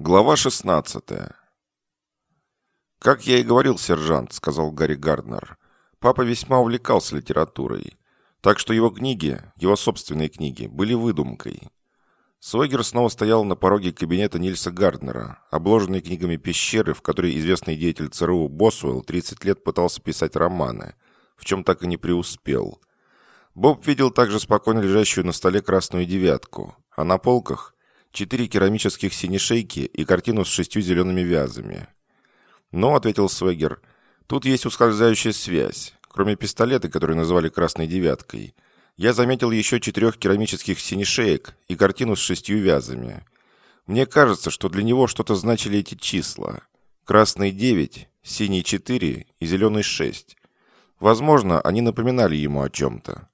Глава 16 «Как я и говорил, сержант», — сказал Гарри Гарднер, — «папа весьма увлекался литературой, так что его книги, его собственные книги, были выдумкой». Сойгер снова стоял на пороге кабинета Нильса Гарднера, обложенный книгами пещеры, в которой известный деятель ЦРУ Босуэлл 30 лет пытался писать романы, в чем так и не преуспел. Боб видел также спокойно лежащую на столе красную девятку, а на полках четыре керамических синешейки и картину с шестью зелеными вязами. «Но», — ответил Свегер, — «тут есть ускользающая связь. Кроме пистолета, который называли «красной девяткой», я заметил еще четырех керамических синешеек и картину с шестью вязами. Мне кажется, что для него что-то значили эти числа. Красный 9, синий 4 и зеленый 6. Возможно, они напоминали ему о чем-то.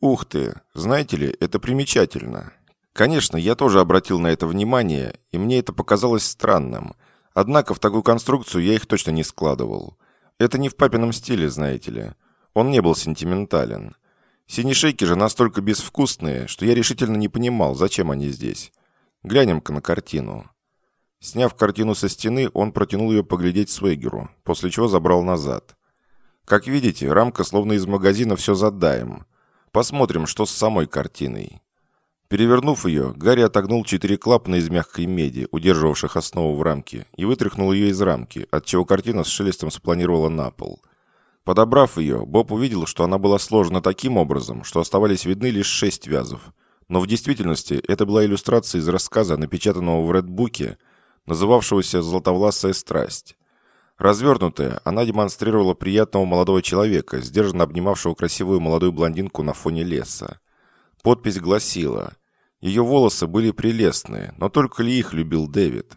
Ух ты, знаете ли, это примечательно. Конечно, я тоже обратил на это внимание, и мне это показалось странным. Однако в такую конструкцию я их точно не складывал. Это не в папином стиле, знаете ли. Он не был сентиментален. Синешейки же настолько безвкусные, что я решительно не понимал, зачем они здесь. Глянем-ка на картину. Сняв картину со стены, он протянул ее поглядеть Свегеру, после чего забрал назад. Как видите, рамка словно из магазина все задаем. Посмотрим, что с самой картиной. Перевернув ее, Гарри отогнул четыре клапана из мягкой меди, удерживавших основу в рамке, и вытряхнул ее из рамки, отчего картина с шелестом спланировала на пол. Подобрав ее, Боб увидел, что она была сложена таким образом, что оставались видны лишь шесть вязов. Но в действительности это была иллюстрация из рассказа, напечатанного в Редбуке, называвшегося «Златовласая страсть». Развернутая, она демонстрировала приятного молодого человека, сдержанно обнимавшего красивую молодую блондинку на фоне леса. Подпись гласила ее волосы были прелестные, но только ли их любил Дэвид?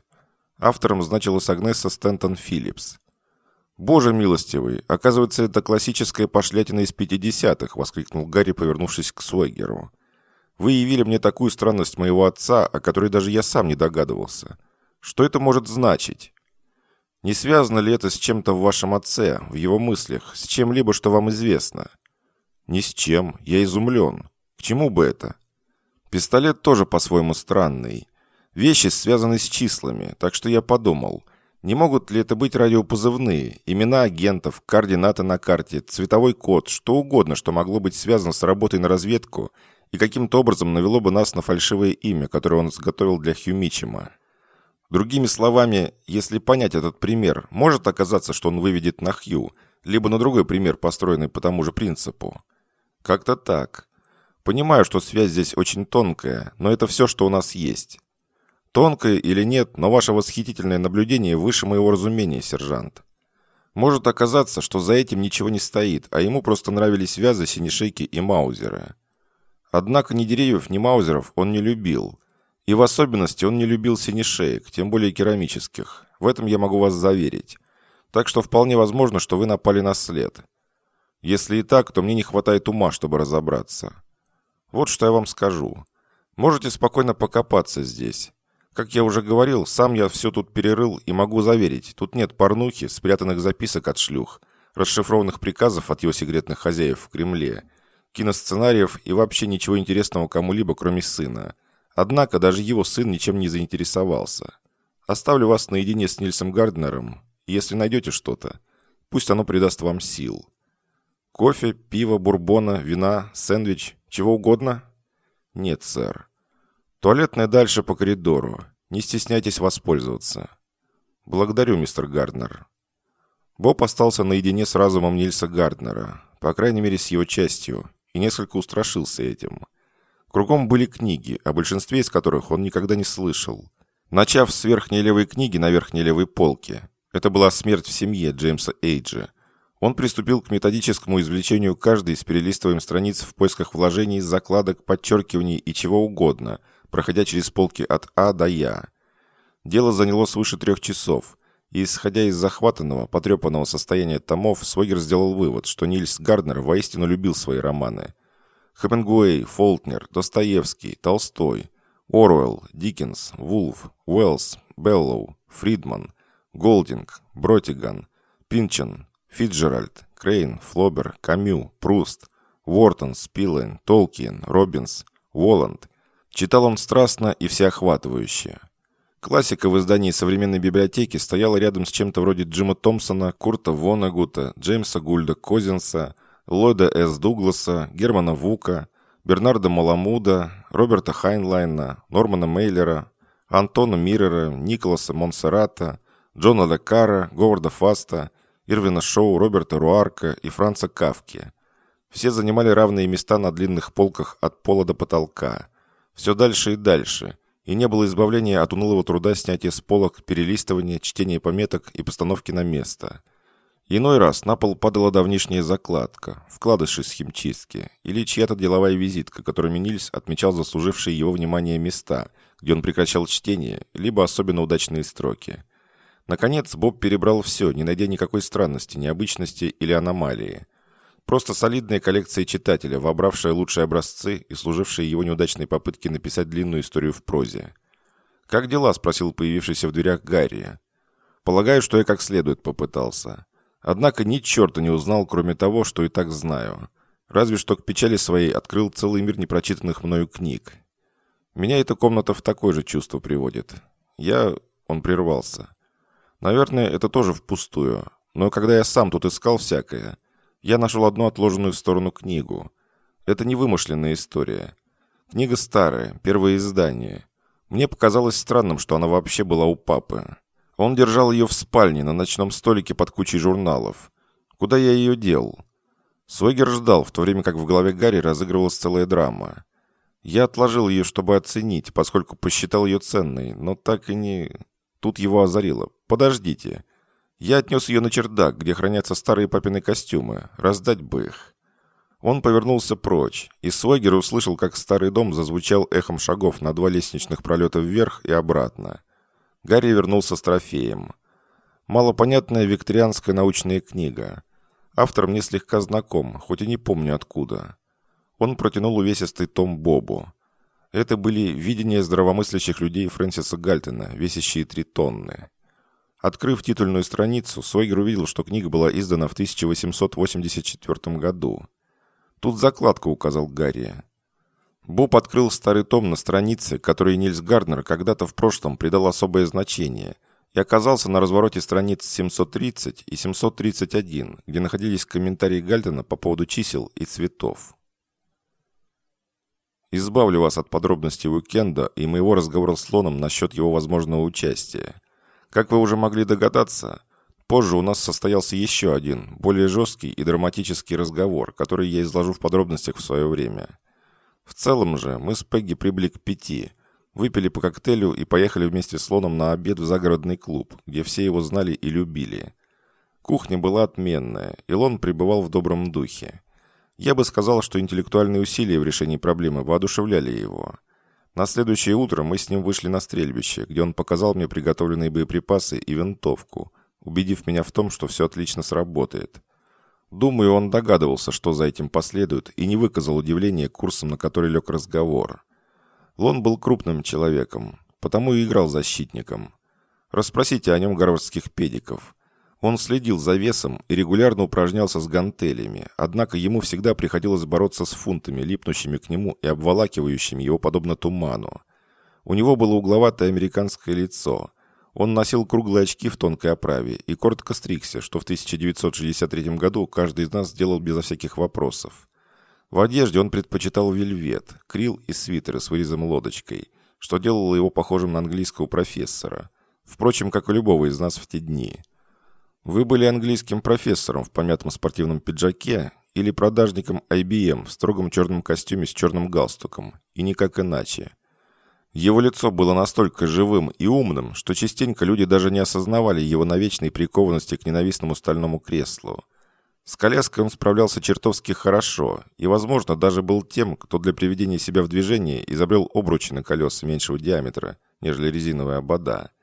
Автором значилась Агнеса Стентон Филлипс. «Боже милостивый, оказывается, это классическая пошлятина из 50-х», — воскликнул Гарри, повернувшись к Суэгеру. «Вы явили мне такую странность моего отца, о которой даже я сам не догадывался. Что это может значить? Не связано ли это с чем-то в вашем отце, в его мыслях, с чем-либо, что вам известно?» «Ни с чем. Я изумлен. К чему бы это?» Пистолет тоже по-своему странный. Вещи связаны с числами, так что я подумал, не могут ли это быть радиопозывные, имена агентов, координаты на карте, цветовой код, что угодно, что могло быть связано с работой на разведку и каким-то образом навело бы нас на фальшивое имя, которое он изготовил для Хью Митчема. Другими словами, если понять этот пример, может оказаться, что он выведет на Хью, либо на другой пример, построенный по тому же принципу. Как-то так. Понимаю, что связь здесь очень тонкая, но это все, что у нас есть. Тонкое или нет, но ваше восхитительное наблюдение выше моего разумения, сержант. Может оказаться, что за этим ничего не стоит, а ему просто нравились вязы, синешейки и маузеры. Однако ни деревьев, ни маузеров он не любил. И в особенности он не любил синешеек, тем более керамических. В этом я могу вас заверить. Так что вполне возможно, что вы напали на след. Если и так, то мне не хватает ума, чтобы разобраться. Вот что я вам скажу. Можете спокойно покопаться здесь. Как я уже говорил, сам я все тут перерыл и могу заверить, тут нет порнухи, спрятанных записок от шлюх, расшифрованных приказов от его секретных хозяев в Кремле, киносценариев и вообще ничего интересного кому-либо, кроме сына. Однако даже его сын ничем не заинтересовался. Оставлю вас наедине с Нильсом Гарднером, и если найдете что-то, пусть оно придаст вам сил. Кофе, пиво, бурбона, вина, сэндвич, чего угодно? Нет, сэр. Туалетная дальше по коридору. Не стесняйтесь воспользоваться. Благодарю, мистер Гарднер. Боб остался наедине с разумом Нильса Гарднера, по крайней мере с его частью, и несколько устрашился этим. Кругом были книги, о большинстве из которых он никогда не слышал. Начав с верхней левой книги на верхней левой полке, это была «Смерть в семье» Джеймса Эйджа, он приступил к методическому извлечению каждой из перелистываем страниц в поисках вложений, закладок, подчеркиваний и чего угодно, проходя через полки от А до Я. Дело заняло свыше трех часов, и, исходя из захватанного, потрепанного состояния томов, Свогер сделал вывод, что Нильс Гарднер воистину любил свои романы. Хемингуэй, Фолкнер, Достоевский, Толстой, Оруэлл, Диккенс, Вулф, Уэллс, Беллоу, Фридман, Голдинг, Бротиган, Пинчон, Фитджеральд, Крейн, Флобер, Камю, Пруст, Уортон, Спиллейн, Толкиен, Робинс, Воланд. Читал он страстно и всеохватывающе. Классика в издании современной библиотеки стояла рядом с чем-то вроде Джима Томпсона, Курта Вонагута, Джеймса Гульда Козинса, Ллойда С. Дугласа, Германа Вука, Бернарда Маламуда, Роберта Хайнлайна, Нормана Мейлера, Антона Миррера, Николаса Монсеррата, Джона Лекара, Говарда Фаста, Ирвина Шоу, Роберта Руарка и Франца Кавки. Все занимали равные места на длинных полках от пола до потолка. Все дальше и дальше. И не было избавления от унылого труда снятия с полок, перелистывания, чтения пометок и постановки на место. Иной раз на пол падала давнишняя закладка, вкладыши из химчистки, или чья-то деловая визитка, которыми Нильс отмечал заслужившие его внимание места, где он прекращал чтение, либо особенно удачные строки. Наконец, Боб перебрал все, не найдя никакой странности, необычности или аномалии. Просто солидная коллекция читателя, вобравшая лучшие образцы и служившая его неудачной попытке написать длинную историю в прозе. «Как дела?» – спросил появившийся в дверях Гарри. «Полагаю, что я как следует попытался. Однако ни черта не узнал, кроме того, что и так знаю. Разве что к печали своей открыл целый мир непрочитанных мною книг. Меня эта комната в такое же чувство приводит. Я...» – он прервался. Наверное, это тоже впустую. Но когда я сам тут искал всякое, я нашел одну отложенную в сторону книгу. Это не вымышленная история. Книга старая, первое издание. Мне показалось странным, что она вообще была у папы. Он держал ее в спальне на ночном столике под кучей журналов. Куда я ее дел? Свегер ждал, в то время как в голове Гарри разыгрывалась целая драма. Я отложил ее, чтобы оценить, поскольку посчитал ее ценной, но так и не... Тут его озарило. «Подождите. Я отнес ее на чердак, где хранятся старые папины костюмы. Раздать бы их». Он повернулся прочь, и Свегер услышал, как старый дом зазвучал эхом шагов на два лестничных пролета вверх и обратно. Гарри вернулся с трофеем. Малопонятная викторианская научная книга. Автор мне слегка знаком, хоть и не помню откуда. Он протянул увесистый том Бобу. Это были видения здравомыслящих людей Фрэнсиса Гальтона, весящие три тонны. Открыв титульную страницу, Сойгер увидел, что книга была издана в 1884 году. Тут закладка указал Гарри. Боб открыл старый том на странице, которой Нильс Гарднер когда-то в прошлом придал особое значение, и оказался на развороте страниц 730 и 731, где находились комментарии Гальтона по поводу чисел и цветов. Избавлю вас от подробностей уикенда и моего разговора с Лоном насчет его возможного участия. Как вы уже могли догадаться, позже у нас состоялся еще один, более жесткий и драматический разговор, который я изложу в подробностях в свое время. В целом же мы с Пегги прибыли к пяти, выпили по коктейлю и поехали вместе с Лоном на обед в загородный клуб, где все его знали и любили. Кухня была отменная, и Лон пребывал в добром духе. Я бы сказал, что интеллектуальные усилия в решении проблемы воодушевляли его. На следующее утро мы с ним вышли на стрельбище, где он показал мне приготовленные боеприпасы и винтовку, убедив меня в том, что все отлично сработает. Думаю, он догадывался, что за этим последует, и не выказал удивления курсом, на который лег разговор. Лон был крупным человеком, потому и играл защитником. Расспросите о нем гарвардских педиков – он следил за весом и регулярно упражнялся с гантелями, однако ему всегда приходилось бороться с фунтами, липнущими к нему и обволакивающими его подобно туману. У него было угловатое американское лицо. Он носил круглые очки в тонкой оправе и коротко стригся, что в 1963 году каждый из нас сделал безо всяких вопросов. В одежде он предпочитал вельвет, крил и свитеры с вырезом лодочкой, что делало его похожим на английского профессора. Впрочем, как и любого из нас в те дни – вы были английским профессором в помятом спортивном пиджаке или продажником IBM в строгом черном костюме с черным галстуком, и никак иначе. Его лицо было настолько живым и умным, что частенько люди даже не осознавали его навечной прикованности к ненавистному стальному креслу. С коляской он справлялся чертовски хорошо и, возможно, даже был тем, кто для приведения себя в движение изобрел обручи на колеса меньшего диаметра, нежели резиновая обода –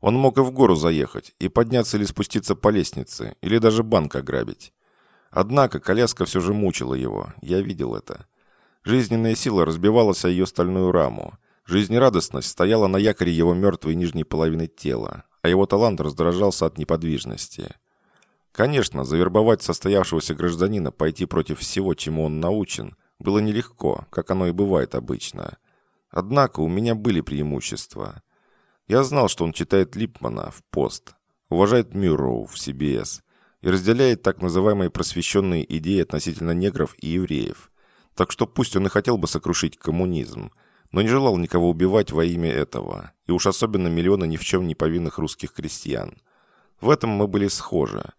он мог и в гору заехать, и подняться или спуститься по лестнице, или даже банк ограбить. Однако коляска все же мучила его, я видел это. Жизненная сила разбивалась о ее стальную раму. Жизнерадостность стояла на якоре его мертвой нижней половины тела, а его талант раздражался от неподвижности. Конечно, завербовать состоявшегося гражданина пойти против всего, чему он научен, было нелегко, как оно и бывает обычно. Однако у меня были преимущества. Я знал, что он читает Липмана в пост, уважает Мюрроу в CBS и разделяет так называемые просвещенные идеи относительно негров и евреев. Так что пусть он и хотел бы сокрушить коммунизм, но не желал никого убивать во имя этого, и уж особенно миллионы ни в чем не повинных русских крестьян. В этом мы были схожи.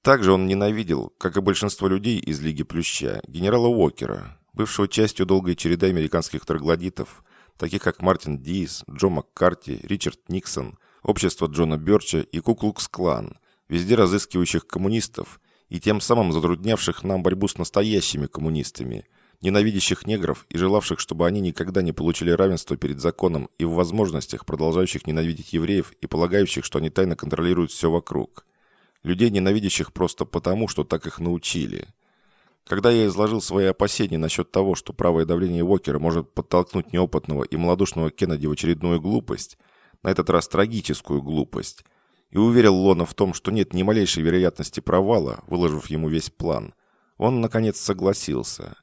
Также он ненавидел, как и большинство людей из Лиги Плюща, генерала Уокера, бывшего частью долгой череды американских троглодитов, таких как Мартин Диис, Джо Маккарти, Ричард Никсон, общество Джона Бёрча и Куклукс-клан, везде разыскивающих коммунистов и тем самым затруднявших нам борьбу с настоящими коммунистами, ненавидящих негров и желавших, чтобы они никогда не получили равенства перед законом и в возможностях, продолжающих ненавидеть евреев и полагающих, что они тайно контролируют все вокруг. Людей, ненавидящих просто потому, что так их научили. Когда я изложил свои опасения насчет того, что правое давление Уокера может подтолкнуть неопытного и малодушного Кеннеди в очередную глупость, на этот раз трагическую глупость, и уверил Лона в том, что нет ни малейшей вероятности провала, выложив ему весь план, он, наконец, согласился.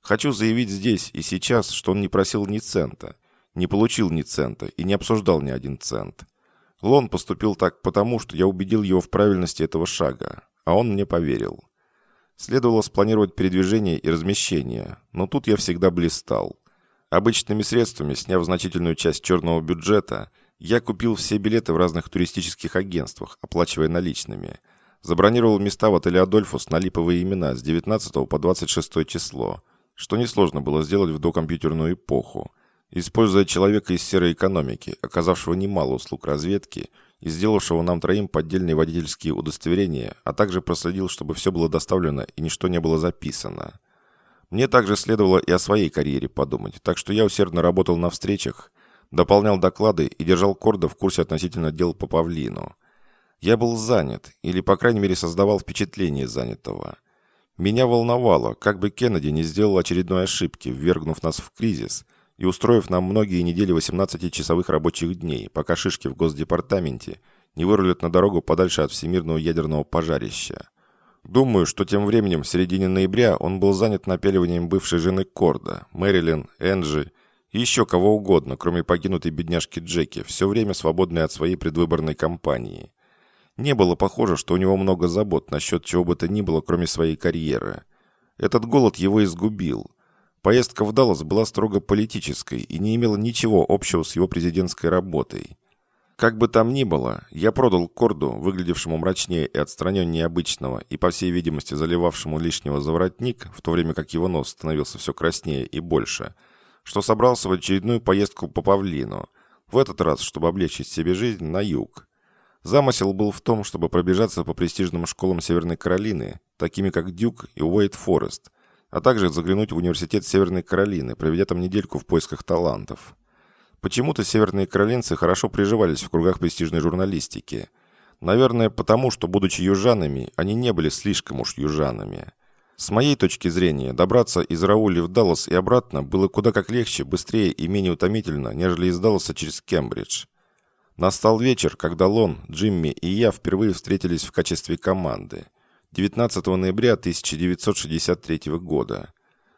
Хочу заявить здесь и сейчас, что он не просил ни цента, не получил ни цента и не обсуждал ни один цент. Лон поступил так потому, что я убедил его в правильности этого шага, а он мне поверил. Следовало спланировать передвижение и размещение, но тут я всегда блистал. Обычными средствами, сняв значительную часть черного бюджета, я купил все билеты в разных туристических агентствах, оплачивая наличными. Забронировал места в отеле «Адольфус» на липовые имена с 19 по 26 число, что несложно было сделать в докомпьютерную эпоху, используя человека из серой экономики, оказавшего немало услуг разведки – и сделавшего нам троим поддельные водительские удостоверения, а также проследил, чтобы все было доставлено и ничто не было записано. Мне также следовало и о своей карьере подумать, так что я усердно работал на встречах, дополнял доклады и держал Корда в курсе относительно дел по Павлину. Я был занят, или, по крайней мере, создавал впечатление занятого. Меня волновало, как бы Кеннеди не сделал очередной ошибки, ввергнув нас в кризис – и устроив нам многие недели 18-часовых рабочих дней, пока шишки в Госдепартаменте не вырулят на дорогу подальше от всемирного ядерного пожарища. Думаю, что тем временем, в середине ноября, он был занят напеливанием бывшей жены Корда, Мэрилин, Энджи и еще кого угодно, кроме покинутой бедняжки Джеки, все время свободной от своей предвыборной кампании. Не было похоже, что у него много забот насчет чего бы то ни было, кроме своей карьеры. Этот голод его изгубил. Поездка в Даллас была строго политической и не имела ничего общего с его президентской работой. Как бы там ни было, я продал Корду, выглядевшему мрачнее и отстраненнее обычного и, по всей видимости, заливавшему лишнего заворотник, в то время как его нос становился все краснее и больше, что собрался в очередную поездку по Павлину, в этот раз, чтобы облегчить себе жизнь на юг. Замысел был в том, чтобы пробежаться по престижным школам Северной Каролины, такими как Дюк и Уэйт Форест, а также заглянуть в университет Северной Каролины, проведя там недельку в поисках талантов. Почему-то северные каролинцы хорошо приживались в кругах престижной журналистики. Наверное, потому, что, будучи южанами, они не были слишком уж южанами. С моей точки зрения, добраться из Раули в Даллас и обратно было куда как легче, быстрее и менее утомительно, нежели из Далласа через Кембридж. Настал вечер, когда Лон, Джимми и я впервые встретились в качестве команды – 19 ноября 1963 года.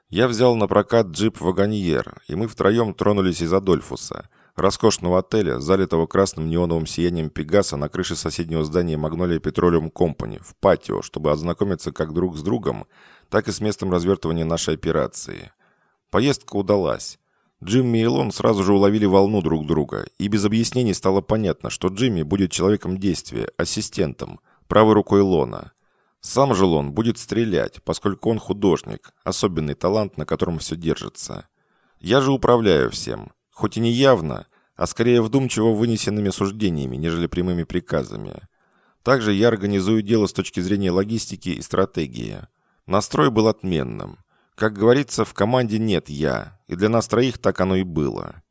Я взял на прокат джип «Вагоньер», и мы втроем тронулись из Адольфуса, роскошного отеля, залитого красным неоновым сиянием Пегаса на крыше соседнего здания «Магнолия Петролиум Компани» в патио, чтобы ознакомиться как друг с другом, так и с местом развертывания нашей операции. Поездка удалась. Джимми и Лон сразу же уловили волну друг друга, и без объяснений стало понятно, что Джимми будет человеком действия, ассистентом, правой рукой Лона – сам же он будет стрелять, поскольку он художник, особенный талант, на котором все держится. Я же управляю всем, хоть и не явно, а скорее вдумчиво вынесенными суждениями, нежели прямыми приказами. Также я организую дело с точки зрения логистики и стратегии. Настрой был отменным. Как говорится, в команде нет «я», и для нас троих так оно и было.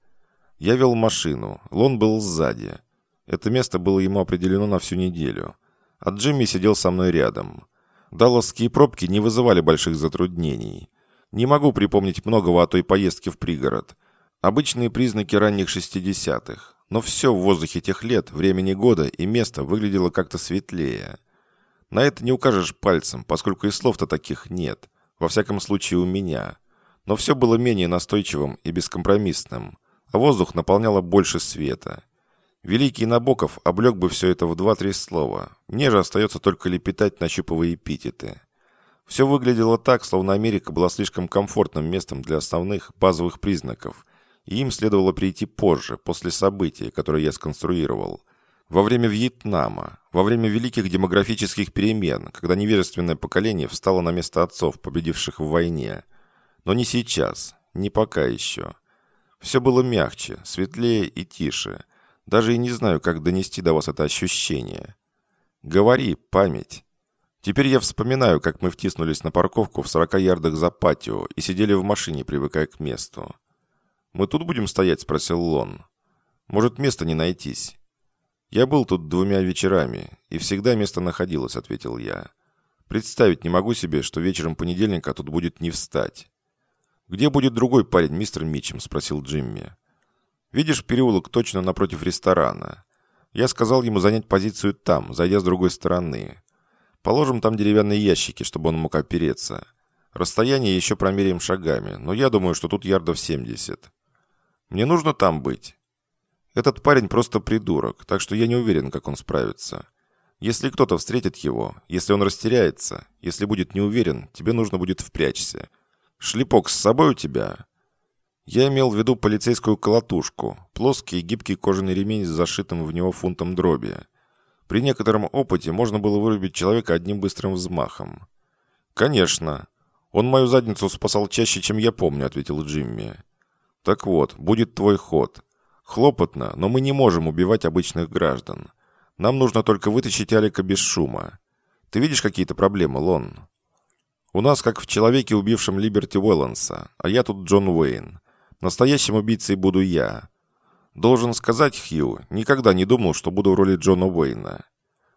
Я вел машину, Лон был сзади. Это место было ему определено на всю неделю – а Джимми сидел со мной рядом. Далласские пробки не вызывали больших затруднений. Не могу припомнить многого о той поездке в пригород. Обычные признаки ранних 60-х. Но все в воздухе тех лет, времени года и места выглядело как-то светлее. На это не укажешь пальцем, поскольку и слов-то таких нет. Во всяком случае у меня. Но все было менее настойчивым и бескомпромиссным. А воздух наполняло больше света. Великий Набоков облег бы все это в два-три слова. Мне же остается только лепетать нащупывая эпитеты. Все выглядело так, словно Америка была слишком комфортным местом для основных базовых признаков, и им следовало прийти позже, после событий, которые я сконструировал. Во время Вьетнама, во время великих демографических перемен, когда невежественное поколение встало на место отцов, победивших в войне. Но не сейчас, не пока еще. Все было мягче, светлее и тише. Даже и не знаю, как донести до вас это ощущение. Говори, память. Теперь я вспоминаю, как мы втиснулись на парковку в 40 ярдах за патио и сидели в машине, привыкая к месту. «Мы тут будем стоять?» – спросил Лон. «Может, места не найтись?» «Я был тут двумя вечерами, и всегда место находилось», – ответил я. «Представить не могу себе, что вечером понедельника тут будет не встать». «Где будет другой парень, мистер Митчем?» – спросил Джимми. «Видишь переулок точно напротив ресторана. Я сказал ему занять позицию там, зайдя с другой стороны. Положим там деревянные ящики, чтобы он мог опереться. Расстояние еще промеряем шагами, но я думаю, что тут ярдов 70. Мне нужно там быть. Этот парень просто придурок, так что я не уверен, как он справится. Если кто-то встретит его, если он растеряется, если будет не уверен, тебе нужно будет впрячься. Шлепок с собой у тебя? Я имел в виду полицейскую колотушку, плоский гибкий кожаный ремень с зашитым в него фунтом дроби. При некотором опыте можно было вырубить человека одним быстрым взмахом. «Конечно. Он мою задницу спасал чаще, чем я помню», — ответил Джимми. «Так вот, будет твой ход. Хлопотно, но мы не можем убивать обычных граждан. Нам нужно только вытащить Алика без шума. Ты видишь какие-то проблемы, Лон?» «У нас как в человеке, убившем Либерти Уэлланса, а я тут Джон Уэйн. Настоящим убийцей буду я. Должен сказать, Хью, никогда не думал, что буду в роли Джона Уэйна.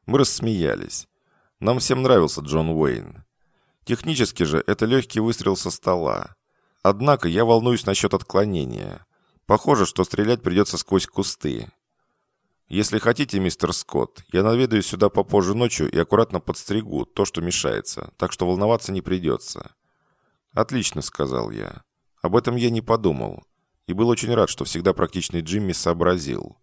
Мы рассмеялись. Нам всем нравился Джон Уэйн. Технически же это легкий выстрел со стола. Однако я волнуюсь насчет отклонения. Похоже, что стрелять придется сквозь кусты. Если хотите, мистер Скотт, я наведаю сюда попозже ночью и аккуратно подстригу то, что мешается, так что волноваться не придется. Отлично, сказал я. Об этом я не подумал и был очень рад, что всегда практичный Джимми сообразил.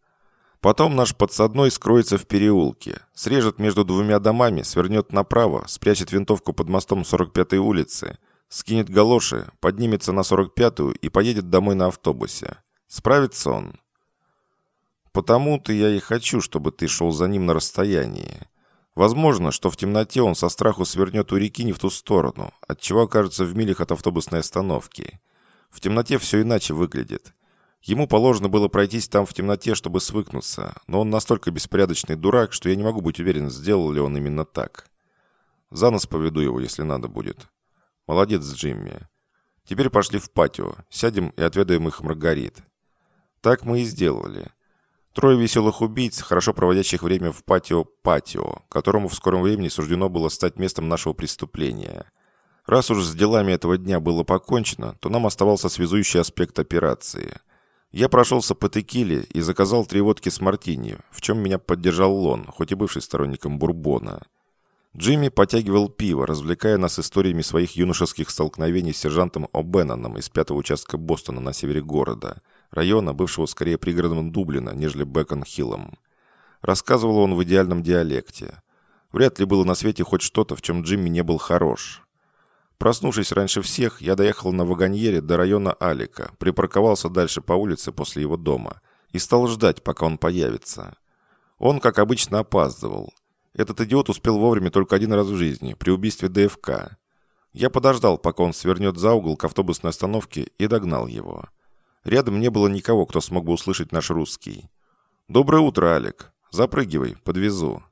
Потом наш подсадной скроется в переулке, срежет между двумя домами, свернет направо, спрячет винтовку под мостом 45-й улицы, скинет галоши, поднимется на 45-ю и поедет домой на автобусе. Справится он? Потому-то я и хочу, чтобы ты шел за ним на расстоянии. Возможно, что в темноте он со страху свернет у реки не в ту сторону, отчего окажется в милях от автобусной остановки. В темноте все иначе выглядит. Ему положено было пройтись там в темноте, чтобы свыкнуться, но он настолько беспорядочный дурак, что я не могу быть уверен, сделал ли он именно так. За нос поведу его, если надо будет. Молодец, Джимми. Теперь пошли в патио, сядем и отведаем их Маргарит. Так мы и сделали. Трое веселых убийц, хорошо проводящих время в патио-патио, которому в скором времени суждено было стать местом нашего преступления – Раз уж с делами этого дня было покончено, то нам оставался связующий аспект операции. Я прошелся по текиле и заказал три водки с мартини, в чем меня поддержал Лон, хоть и бывший сторонником бурбона. Джимми потягивал пиво, развлекая нас историями своих юношеских столкновений с сержантом О'Бенноном из пятого участка Бостона на севере города, района, бывшего скорее пригородом Дублина, нежели Бэкон-Хиллом. Рассказывал он в идеальном диалекте. Вряд ли было на свете хоть что-то, в чем Джимми не был хорош. Проснувшись раньше всех, я доехал на вагоньере до района Алика, припарковался дальше по улице после его дома и стал ждать, пока он появится. Он, как обычно, опаздывал. Этот идиот успел вовремя только один раз в жизни, при убийстве ДФК. Я подождал, пока он свернет за угол к автобусной остановке и догнал его. Рядом не было никого, кто смог бы услышать наш русский. «Доброе утро, Алик. Запрыгивай, подвезу».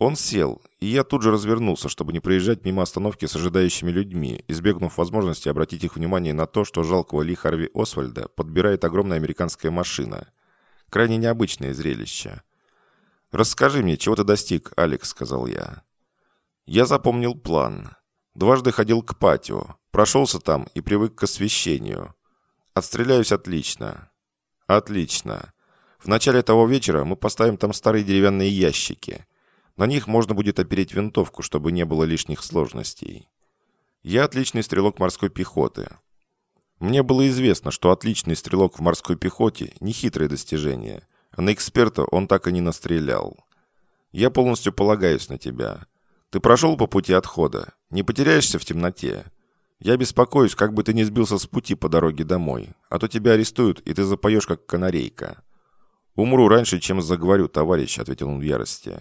Он сел, и я тут же развернулся, чтобы не проезжать мимо остановки с ожидающими людьми, избегнув возможности обратить их внимание на то, что жалкого Ли Харви Освальда подбирает огромная американская машина. Крайне необычное зрелище. «Расскажи мне, чего ты достиг, Алекс», — сказал я. Я запомнил план. Дважды ходил к патио, прошелся там и привык к освещению. Отстреляюсь отлично. Отлично. В начале того вечера мы поставим там старые деревянные ящики — на них можно будет опереть винтовку, чтобы не было лишних сложностей. Я отличный стрелок морской пехоты. Мне было известно, что отличный стрелок в морской пехоте – не хитрое достижение. а на эксперта он так и не настрелял. Я полностью полагаюсь на тебя. Ты прошел по пути отхода, не потеряешься в темноте. Я беспокоюсь, как бы ты не сбился с пути по дороге домой, а то тебя арестуют, и ты запоешь, как канарейка». «Умру раньше, чем заговорю, товарищ», — ответил он в ярости.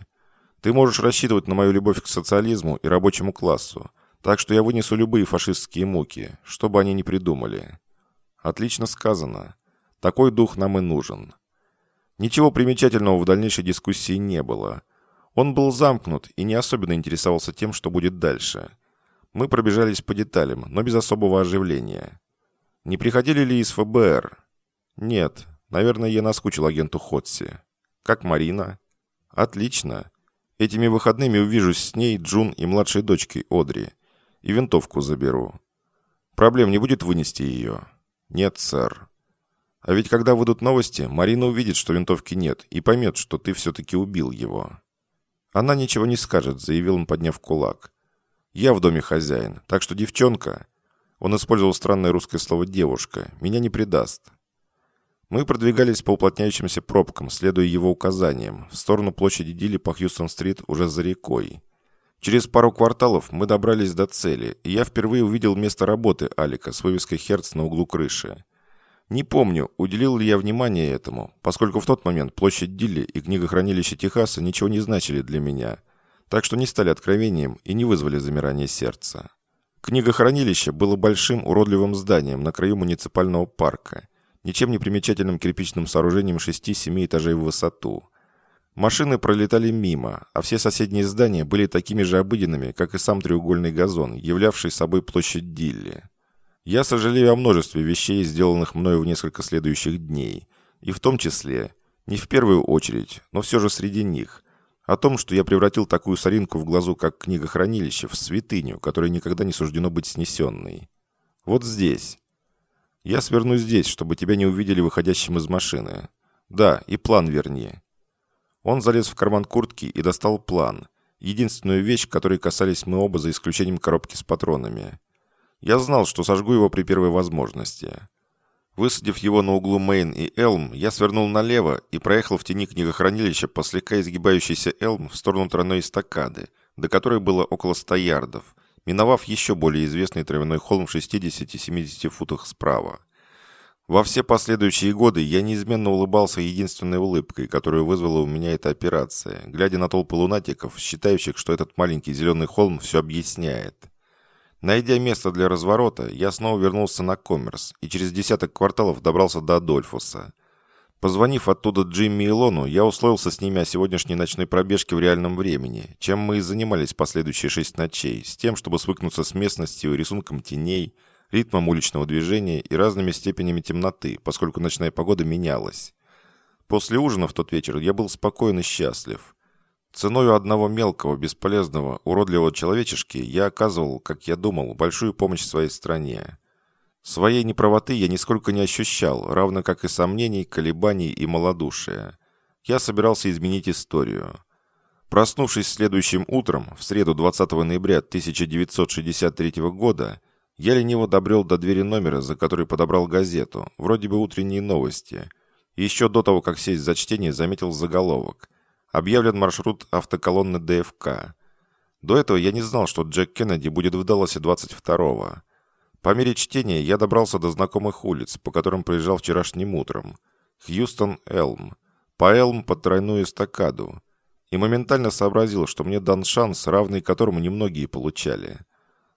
«Ты можешь рассчитывать на мою любовь к социализму и рабочему классу, так что я вынесу любые фашистские муки, что бы они ни придумали». «Отлично сказано. Такой дух нам и нужен». Ничего примечательного в дальнейшей дискуссии не было. Он был замкнут и не особенно интересовался тем, что будет дальше. Мы пробежались по деталям, но без особого оживления. Не приходили ли из ФБР? Нет. Наверное, я наскучил агенту Хотси. Как Марина? Отлично. Этими выходными увижусь с ней, Джун и младшей дочкой Одри. И винтовку заберу. Проблем не будет вынести ее? Нет, сэр. А ведь когда выйдут новости, Марина увидит, что винтовки нет, и поймет, что ты все-таки убил его. Она ничего не скажет, заявил он, подняв кулак. Я в доме хозяин, так что девчонка... Он использовал странное русское слово «девушка». Меня не предаст. Мы продвигались по уплотняющимся пробкам, следуя его указаниям, в сторону площади Дили по Хьюстон-стрит уже за рекой. Через пару кварталов мы добрались до цели, и я впервые увидел место работы Алика с вывеской «Херц» на углу крыши. Не помню, уделил ли я внимание этому, поскольку в тот момент площадь Дилли и книгохранилище Техаса ничего не значили для меня, так что не стали откровением и не вызвали замирания сердца. Книгохранилище было большим уродливым зданием на краю муниципального парка, ничем не примечательным кирпичным сооружением 6-7 этажей в высоту. Машины пролетали мимо, а все соседние здания были такими же обыденными, как и сам треугольный газон, являвший собой площадь Дилли. Я сожалею о множестве вещей, сделанных мною в несколько следующих дней, и в том числе, не в первую очередь, но все же среди них, о том, что я превратил такую соринку в глазу, как книгохранилище, в святыню, которой никогда не суждено быть снесенной. Вот здесь. Я сверну здесь, чтобы тебя не увидели выходящим из машины. Да, и план верни. Он залез в карман куртки и достал план. Единственную вещь, которой касались мы оба, за исключением коробки с патронами. Я знал, что сожгу его при первой возможности. Высадив его на углу Мейн и Элм, я свернул налево и проехал в тени книгохранилища по слегка изгибающейся Элм в сторону тройной эстакады, до которой было около 100 ярдов, миновав еще более известный травяной холм в 60-70 футах справа. Во все последующие годы я неизменно улыбался единственной улыбкой, которую вызвала у меня эта операция, глядя на толпы лунатиков, считающих, что этот маленький зеленый холм все объясняет. Найдя место для разворота, я снова вернулся на Коммерс и через десяток кварталов добрался до Адольфуса. Позвонив оттуда Джимми и Лону, я условился с ними о сегодняшней ночной пробежке в реальном времени, чем мы и занимались последующие шесть ночей, с тем, чтобы свыкнуться с местностью, рисунком теней, ритмом уличного движения и разными степенями темноты, поскольку ночная погода менялась. После ужина в тот вечер я был спокоен и счастлив. Ценою одного мелкого, бесполезного, уродливого человечешки я оказывал, как я думал, большую помощь своей стране. Своей неправоты я нисколько не ощущал, равно как и сомнений, колебаний и малодушия. Я собирался изменить историю. Проснувшись следующим утром, в среду 20 ноября 1963 года, я лениво добрел до двери номера, за который подобрал газету, вроде бы утренние новости. Еще до того, как сесть за чтение, заметил заголовок – Объявлен маршрут автоколонны ДФК. До этого я не знал, что Джек Кеннеди будет в Далласе 22-го. По мере чтения я добрался до знакомых улиц, по которым проезжал вчерашним утром. Хьюстон-Элм. По Элм под тройную эстакаду. И моментально сообразил, что мне дан шанс, равный которому немногие получали.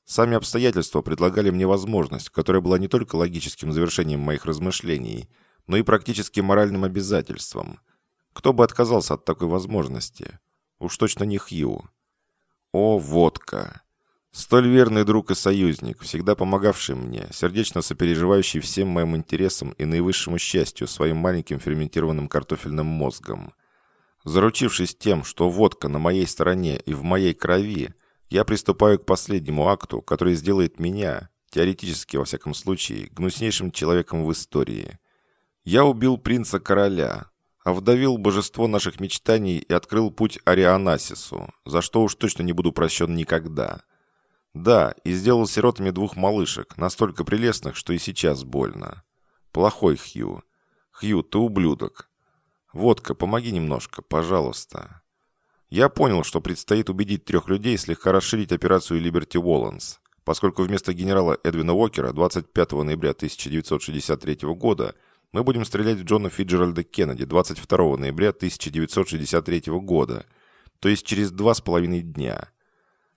Сами обстоятельства предлагали мне возможность, которая была не только логическим завершением моих размышлений, но и практически моральным обязательством – кто бы отказался от такой возможности? Уж точно не Хью. О, водка! Столь верный друг и союзник, всегда помогавший мне, сердечно сопереживающий всем моим интересам и наивысшему счастью своим маленьким ферментированным картофельным мозгом. Заручившись тем, что водка на моей стороне и в моей крови, я приступаю к последнему акту, который сделает меня, теоретически во всяком случае, гнуснейшим человеком в истории. Я убил принца-короля, овдовил божество наших мечтаний и открыл путь Арианасису, за что уж точно не буду прощен никогда. Да, и сделал сиротами двух малышек, настолько прелестных, что и сейчас больно. Плохой Хью. Хью, ты ублюдок. «Водка, помоги немножко, пожалуйста». Я понял, что предстоит убедить трех людей слегка расширить операцию Liberty Wallens, поскольку вместо генерала Эдвина Уокера 25 ноября 1963 года мы будем стрелять в Джона Фиджеральда Кеннеди 22 ноября 1963 года, то есть через два с половиной дня.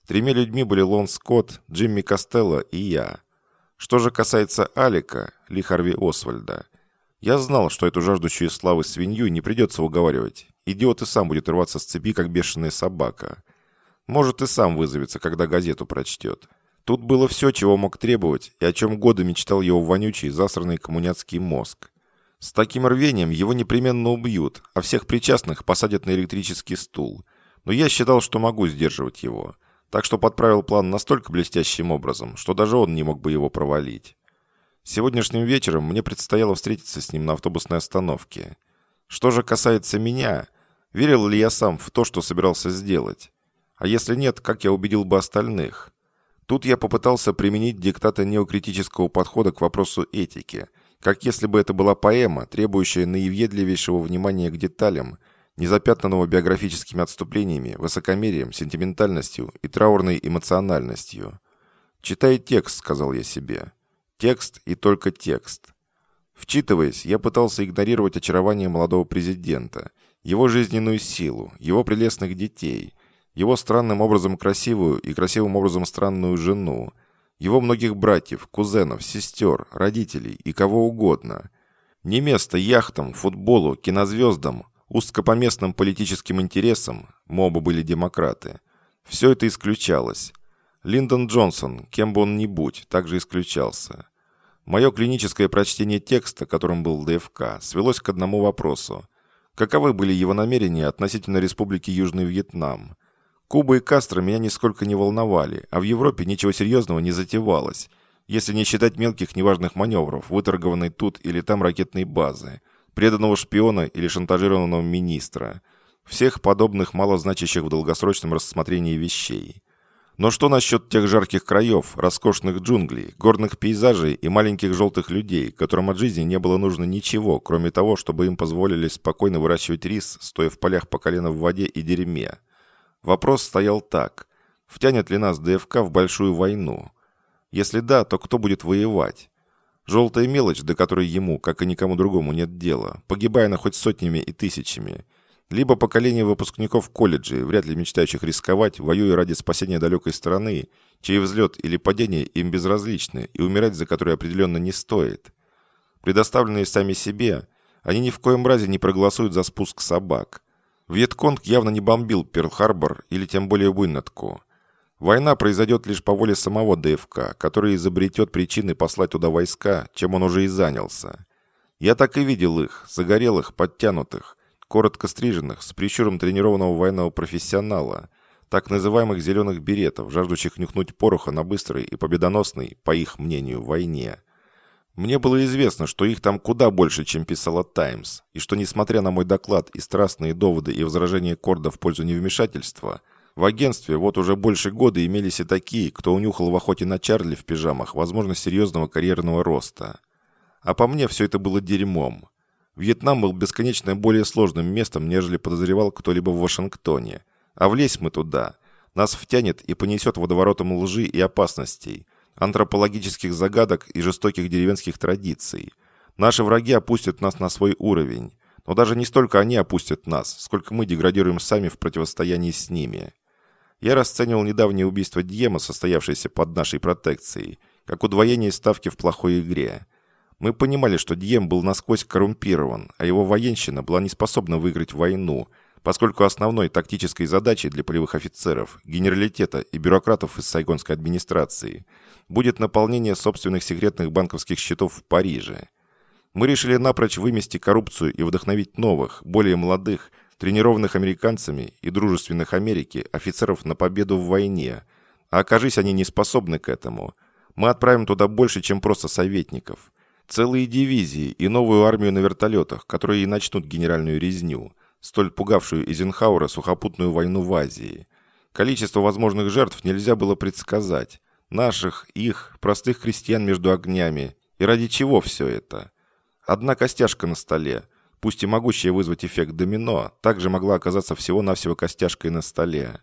Тремя людьми были Лон Скотт, Джимми Костелло и я. Что же касается Алика, Ли Харви Освальда, я знал, что эту жаждущую славы свинью не придется уговаривать. Идиот и сам будет рваться с цепи, как бешеная собака. Может, и сам вызовется, когда газету прочтет. Тут было все, чего мог требовать, и о чем годы мечтал его вонючий, засранный коммуняцкий мозг. С таким рвением его непременно убьют, а всех причастных посадят на электрический стул. Но я считал, что могу сдерживать его. Так что подправил план настолько блестящим образом, что даже он не мог бы его провалить. Сегодняшним вечером мне предстояло встретиться с ним на автобусной остановке. Что же касается меня, верил ли я сам в то, что собирался сделать? А если нет, как я убедил бы остальных? Тут я попытался применить диктаты неокритического подхода к вопросу этики, как если бы это была поэма, требующая наиведливейшего внимания к деталям, незапятнанного биографическими отступлениями, высокомерием, сентиментальностью и траурной эмоциональностью. «Читай текст», — сказал я себе. Текст и только текст. Вчитываясь, я пытался игнорировать очарование молодого президента, его жизненную силу, его прелестных детей, его странным образом красивую и красивым образом странную жену, его многих братьев, кузенов, сестер, родителей и кого угодно. Не место яхтам, футболу, кинозвездам, узкопоместным политическим интересам, мы были демократы. Все это исключалось. Линдон Джонсон, кем бы он ни будь, также исключался. Мое клиническое прочтение текста, которым был ДФК, свелось к одному вопросу. Каковы были его намерения относительно Республики Южный Вьетнам? Куба и Кастро меня нисколько не волновали, а в Европе ничего серьезного не затевалось, если не считать мелких неважных маневров, выторгованной тут или там ракетной базы, преданного шпиона или шантажированного министра, всех подобных малозначащих в долгосрочном рассмотрении вещей. Но что насчет тех жарких краев, роскошных джунглей, горных пейзажей и маленьких желтых людей, которым от жизни не было нужно ничего, кроме того, чтобы им позволили спокойно выращивать рис, стоя в полях по колено в воде и дерьме? Вопрос стоял так. Втянет ли нас ДФК в большую войну? Если да, то кто будет воевать? Желтая мелочь, до которой ему, как и никому другому, нет дела, погибая на хоть сотнями и тысячами – либо поколение выпускников колледжей, вряд ли мечтающих рисковать, воюя ради спасения далекой страны, чей взлет или падение им безразличны и умирать за которые определенно не стоит. Предоставленные сами себе, они ни в коем разе не проголосуют за спуск собак. Вьетконг явно не бомбил Перл-Харбор или тем более Уиннетку. Война произойдет лишь по воле самого ДФК, который изобретет причины послать туда войска, чем он уже и занялся. Я так и видел их, загорелых, подтянутых, коротко стриженных, с прищуром тренированного военного профессионала, так называемых «зеленых беретов», жаждущих нюхнуть пороха на быстрой и победоносной, по их мнению, войне. Мне было известно, что их там куда больше, чем писала «Таймс», и что, несмотря на мой доклад и страстные доводы и возражения Корда в пользу невмешательства, в агентстве вот уже больше года имелись и такие, кто унюхал в охоте на Чарли в пижамах возможность серьезного карьерного роста. А по мне все это было дерьмом. Вьетнам был бесконечно более сложным местом, нежели подозревал кто-либо в Вашингтоне. А влезть мы туда. Нас втянет и понесет водоворотом лжи и опасностей, антропологических загадок и жестоких деревенских традиций. Наши враги опустят нас на свой уровень. Но даже не столько они опустят нас, сколько мы деградируем сами в противостоянии с ними. Я расценивал недавнее убийство Дьема, состоявшееся под нашей протекцией, как удвоение ставки в плохой игре – мы понимали, что Дьем был насквозь коррумпирован, а его военщина была не способна выиграть войну, поскольку основной тактической задачей для полевых офицеров, генералитета и бюрократов из сайгонской администрации будет наполнение собственных секретных банковских счетов в Париже. Мы решили напрочь вымести коррупцию и вдохновить новых, более молодых, тренированных американцами и дружественных Америки офицеров на победу в войне. А окажись они не способны к этому, мы отправим туда больше, чем просто советников – Целые дивизии и новую армию на вертолетах, которые и начнут генеральную резню, столь пугавшую Эйзенхауэра сухопутную войну в Азии. Количество возможных жертв нельзя было предсказать. Наших, их, простых крестьян между огнями. И ради чего все это? Одна костяшка на столе. Пусть и могущая вызвать эффект домино, также могла оказаться всего-навсего костяшкой на столе.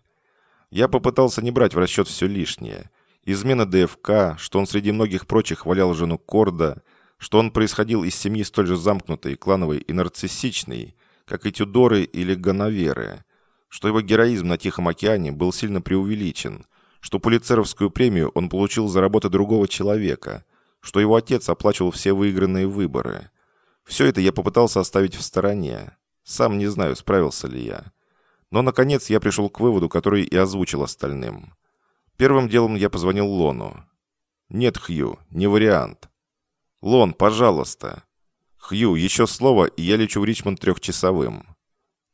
Я попытался не брать в расчет все лишнее. Измена ДФК, что он среди многих прочих валял жену Корда, что он происходил из семьи столь же замкнутой, клановой и нарциссичной, как и Тюдоры или Ганаверы, что его героизм на Тихом океане был сильно преувеличен, что пулицеровскую премию он получил за работы другого человека, что его отец оплачивал все выигранные выборы. Все это я попытался оставить в стороне. Сам не знаю, справился ли я. Но, наконец, я пришел к выводу, который и озвучил остальным. Первым делом я позвонил Лону. «Нет, Хью, не вариант». «Лон, пожалуйста». «Хью, еще слово, и я лечу в Ричмонд трехчасовым».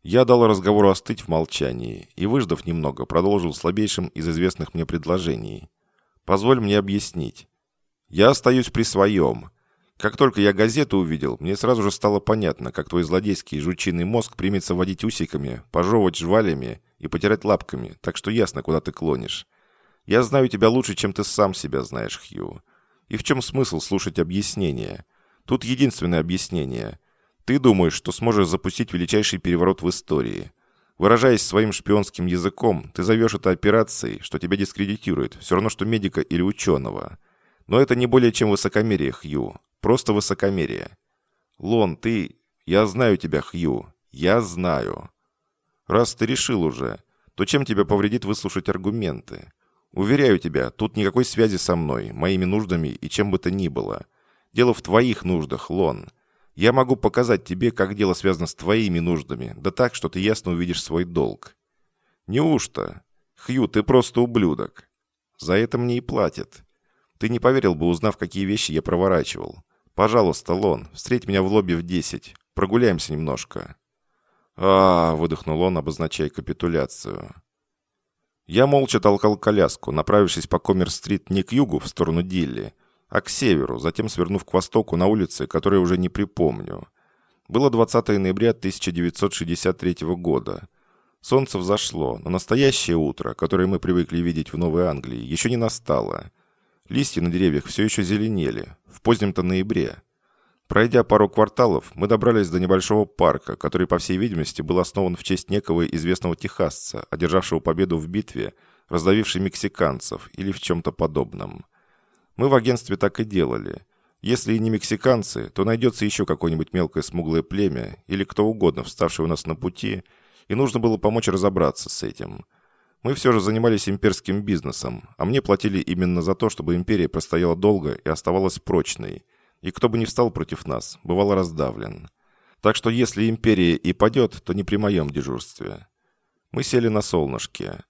Я дал разговору остыть в молчании и, выждав немного, продолжил слабейшим из известных мне предложений. «Позволь мне объяснить. Я остаюсь при своем. Как только я газету увидел, мне сразу же стало понятно, как твой злодейский жучиный мозг примется водить усиками, пожевывать жвалями и потирать лапками, так что ясно, куда ты клонишь. Я знаю тебя лучше, чем ты сам себя знаешь, Хью. И в чем смысл слушать объяснения? Тут единственное объяснение – ты думаешь, что сможешь запустить величайший переворот в истории. Выражаясь своим шпионским языком, ты зовешь это операцией, что тебя дискредитирует, все равно, что медика или ученого. Но это не более чем высокомерие, Хью. Просто высокомерие. Лон, ты... Я знаю тебя, Хью. Я знаю. Раз ты решил уже, то чем тебе повредит выслушать аргументы? Уверяю тебя, тут никакой связи со мной, моими нуждами и чем бы то ни было. Дело в твоих нуждах, Лон. Я могу показать тебе, как дело связано с твоими нуждами, да так, что ты ясно увидишь свой долг. Неужто? Хью, ты просто ублюдок. За это мне и платят. Ты не поверил бы, узнав, какие вещи я проворачивал. Пожалуйста, Лон, встреть меня в лобби в десять. Прогуляемся немножко. А, выдохнул он, обозначая капитуляцию. Я молча толкал коляску, направившись по Коммер-стрит не к югу, в сторону Дилли, а к северу, затем свернув к востоку на улице, которую уже не припомню. Было 20 ноября 1963 года. Солнце взошло, но настоящее утро, которое мы привыкли видеть в Новой Англии, еще не настало. Листья на деревьях все еще зеленели, в позднем-то ноябре. Пройдя пару кварталов, мы добрались до небольшого парка, который, по всей видимости, был основан в честь некого известного техасца, одержавшего победу в битве, раздавившей мексиканцев или в чем-то подобном. Мы в агентстве так и делали. Если и не мексиканцы, то найдется еще какое-нибудь мелкое смуглое племя или кто угодно, вставший у нас на пути, и нужно было помочь разобраться с этим. Мы все же занимались имперским бизнесом, а мне платили именно за то, чтобы империя простояла долго и оставалась прочной. И кто бы ни встал против нас, бывало раздавлен. Так что если империя и падет, то не при моем дежурстве. Мы сели на солнышке.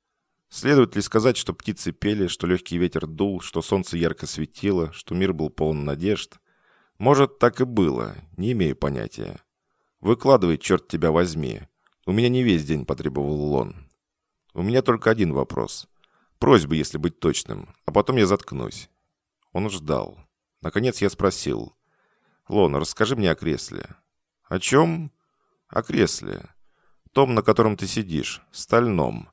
Следует ли сказать, что птицы пели, что легкий ветер дул, что солнце ярко светило, что мир был полон надежд? Может, так и было, не имею понятия. Выкладывай, черт тебя возьми. У меня не весь день потребовал Лон. У меня только один вопрос. Просьба, если быть точным, а потом я заткнусь. Он ждал. Наконец я спросил. «Лон, расскажи мне о кресле». «О чем?» «О кресле. Том, на котором ты сидишь. Стальном.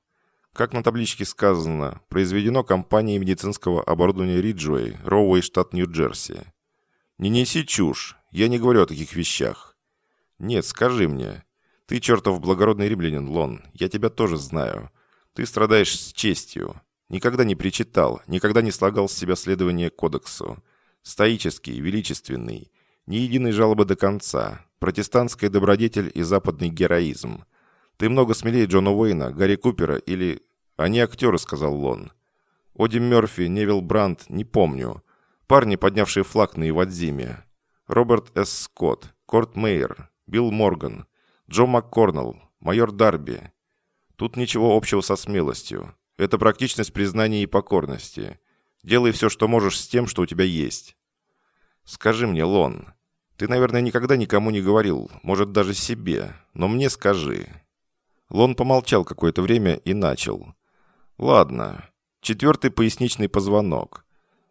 Как на табличке сказано, произведено компанией медицинского оборудования Риджуэй, Роуэй, штат Нью-Джерси. Не неси чушь, я не говорю о таких вещах. Нет, скажи мне. Ты чертов благородный римлянин, Лон, я тебя тоже знаю. Ты страдаешь с честью. Никогда не причитал, никогда не слагал с себя следование кодексу. Стоический, величественный. Ни единой жалобы до конца. Протестантская добродетель и западный героизм. Ты много смелее Джона Уэйна, Гарри Купера или «Они актеры», — сказал Лон. «Оди Мерфи, Невил Брандт, не помню. Парни, поднявшие флаг на Ивадзиме. Роберт С. Скотт, Корт Мейер, Билл Морган, Джо МакКорнелл, майор Дарби. Тут ничего общего со смелостью. Это практичность признания и покорности. Делай все, что можешь с тем, что у тебя есть. Скажи мне, Лон, ты, наверное, никогда никому не говорил, может, даже себе, но мне скажи». Лон помолчал какое-то время и начал. Ладно. Четвертый поясничный позвонок.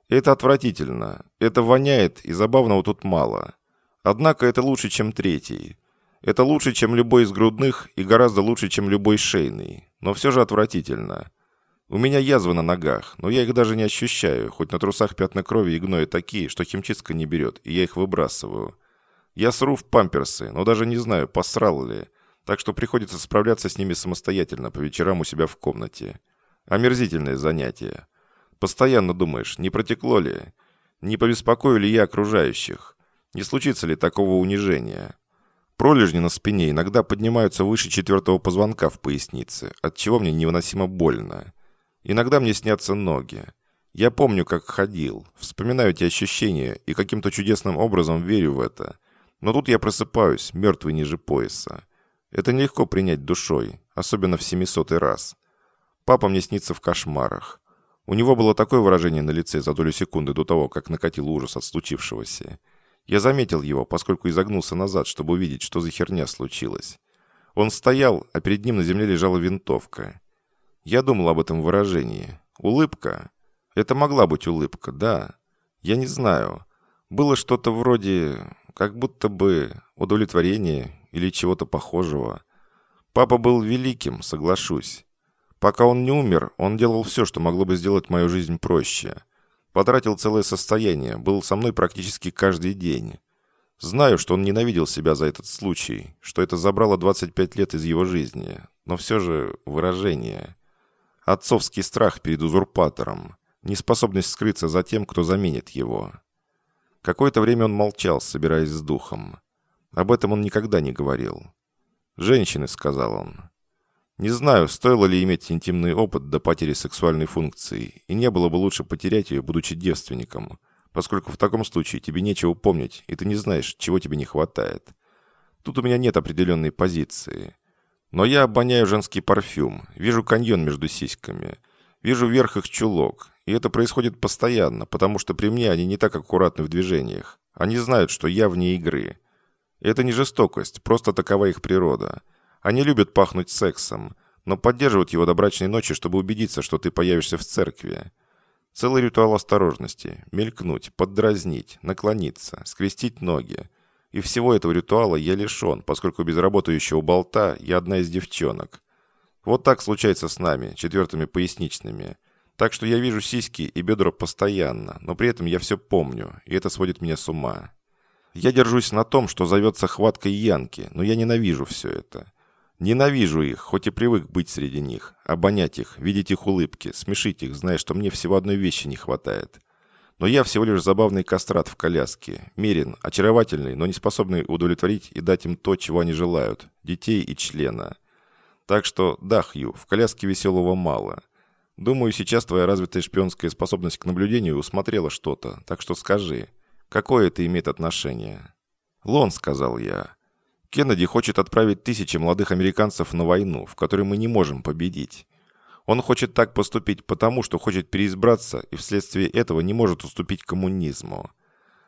Это отвратительно. Это воняет, и забавного тут мало. Однако это лучше, чем третий. Это лучше, чем любой из грудных, и гораздо лучше, чем любой шейный. Но все же отвратительно. У меня язвы на ногах, но я их даже не ощущаю, хоть на трусах пятна крови и гноя такие, что химчистка не берет, и я их выбрасываю. Я сру в памперсы, но даже не знаю, посрал ли. Так что приходится справляться с ними самостоятельно по вечерам у себя в комнате. Омерзительное занятие. Постоянно думаешь, не протекло ли? Не побеспокою ли я окружающих? Не случится ли такого унижения? Пролежни на спине иногда поднимаются выше четвертого позвонка в пояснице, от чего мне невыносимо больно. Иногда мне снятся ноги. Я помню, как ходил, вспоминаю эти ощущения и каким-то чудесным образом верю в это. Но тут я просыпаюсь, мертвый ниже пояса. Это нелегко принять душой, особенно в семисотый раз. Папа мне снится в кошмарах. У него было такое выражение на лице за долю секунды до того, как накатил ужас от случившегося. Я заметил его, поскольку изогнулся назад, чтобы увидеть, что за херня случилась. Он стоял, а перед ним на земле лежала винтовка. Я думал об этом выражении. Улыбка? Это могла быть улыбка, да. Я не знаю. Было что-то вроде... как будто бы удовлетворение или чего-то похожего. Папа был великим, соглашусь. Пока он не умер, он делал все, что могло бы сделать мою жизнь проще. Потратил целое состояние, был со мной практически каждый день. Знаю, что он ненавидел себя за этот случай, что это забрало 25 лет из его жизни, но все же выражение. Отцовский страх перед узурпатором, неспособность скрыться за тем, кто заменит его. Какое-то время он молчал, собираясь с духом. Об этом он никогда не говорил. «Женщины», — сказал он. Не знаю, стоило ли иметь интимный опыт до потери сексуальной функции, и не было бы лучше потерять ее, будучи девственником, поскольку в таком случае тебе нечего помнить, и ты не знаешь, чего тебе не хватает. Тут у меня нет определенной позиции. Но я обоняю женский парфюм, вижу каньон между сиськами, вижу верх их чулок, и это происходит постоянно, потому что при мне они не так аккуратны в движениях. Они знают, что я вне игры. Это не жестокость, просто такова их природа. Они любят пахнуть сексом, но поддерживают его до брачной ночи, чтобы убедиться, что ты появишься в церкви. Целый ритуал осторожности. Мелькнуть, поддразнить, наклониться, скрестить ноги. И всего этого ритуала я лишен, поскольку без работающего болта я одна из девчонок. Вот так случается с нами, четвертыми поясничными. Так что я вижу сиськи и бедра постоянно, но при этом я все помню, и это сводит меня с ума. Я держусь на том, что зовется хваткой Янки, но я ненавижу все это. Ненавижу их, хоть и привык быть среди них, обонять их, видеть их улыбки, смешить их, зная, что мне всего одной вещи не хватает. Но я всего лишь забавный кастрат в коляске, мерен, очаровательный, но не способный удовлетворить и дать им то, чего они желают – детей и члена. Так что, да, Хью, в коляске веселого мало. Думаю, сейчас твоя развитая шпионская способность к наблюдению усмотрела что-то, так что скажи, какое это имеет отношение? «Лон», — сказал я, Кеннеди хочет отправить тысячи молодых американцев на войну, в которой мы не можем победить. Он хочет так поступить потому, что хочет переизбраться и вследствие этого не может уступить коммунизму.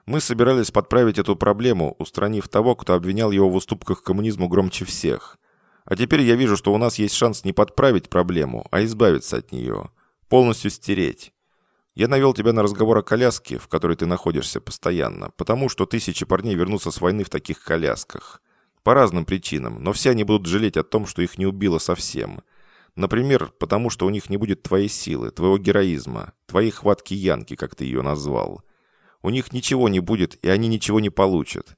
Мы собирались подправить эту проблему, устранив того, кто обвинял его в уступках коммунизму громче всех. А теперь я вижу, что у нас есть шанс не подправить проблему, а избавиться от нее. Полностью стереть. Я навел тебя на разговор о коляске, в которой ты находишься постоянно, потому что тысячи парней вернутся с войны в таких колясках. По разным причинам, но все они будут жалеть о том, что их не убило совсем. Например, потому что у них не будет твоей силы, твоего героизма, твоей хватки Янки, как ты ее назвал. У них ничего не будет, и они ничего не получат.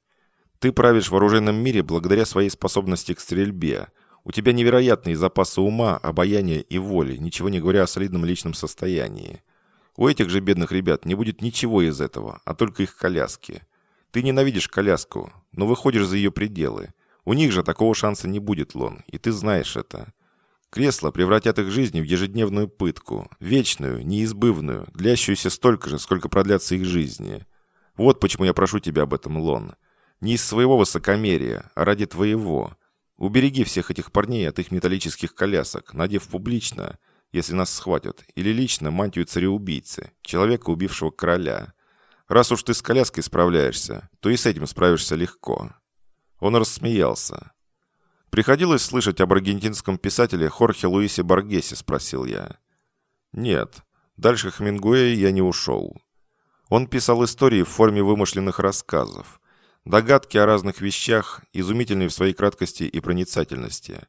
Ты правишь в оружейном мире благодаря своей способности к стрельбе. У тебя невероятные запасы ума, обаяния и воли, ничего не говоря о солидном личном состоянии. У этих же бедных ребят не будет ничего из этого, а только их коляски. Ты ненавидишь коляску, но выходишь за ее пределы. У них же такого шанса не будет, Лон, и ты знаешь это. Кресла превратят их жизни в ежедневную пытку, вечную, неизбывную, длящуюся столько же, сколько продлятся их жизни. Вот почему я прошу тебя об этом, Лон. Не из своего высокомерия, а ради твоего. Убереги всех этих парней от их металлических колясок, надев публично, если нас схватят, или лично мантию цареубийцы, человека, убившего короля. Раз уж ты с коляской справляешься, то и с этим справишься легко. Он рассмеялся. «Приходилось слышать об аргентинском писателе Хорхе Луисе Боргесе?» – спросил я. «Нет. Дальше Хемингуэя я не ушел. Он писал истории в форме вымышленных рассказов. Догадки о разных вещах, изумительные в своей краткости и проницательности.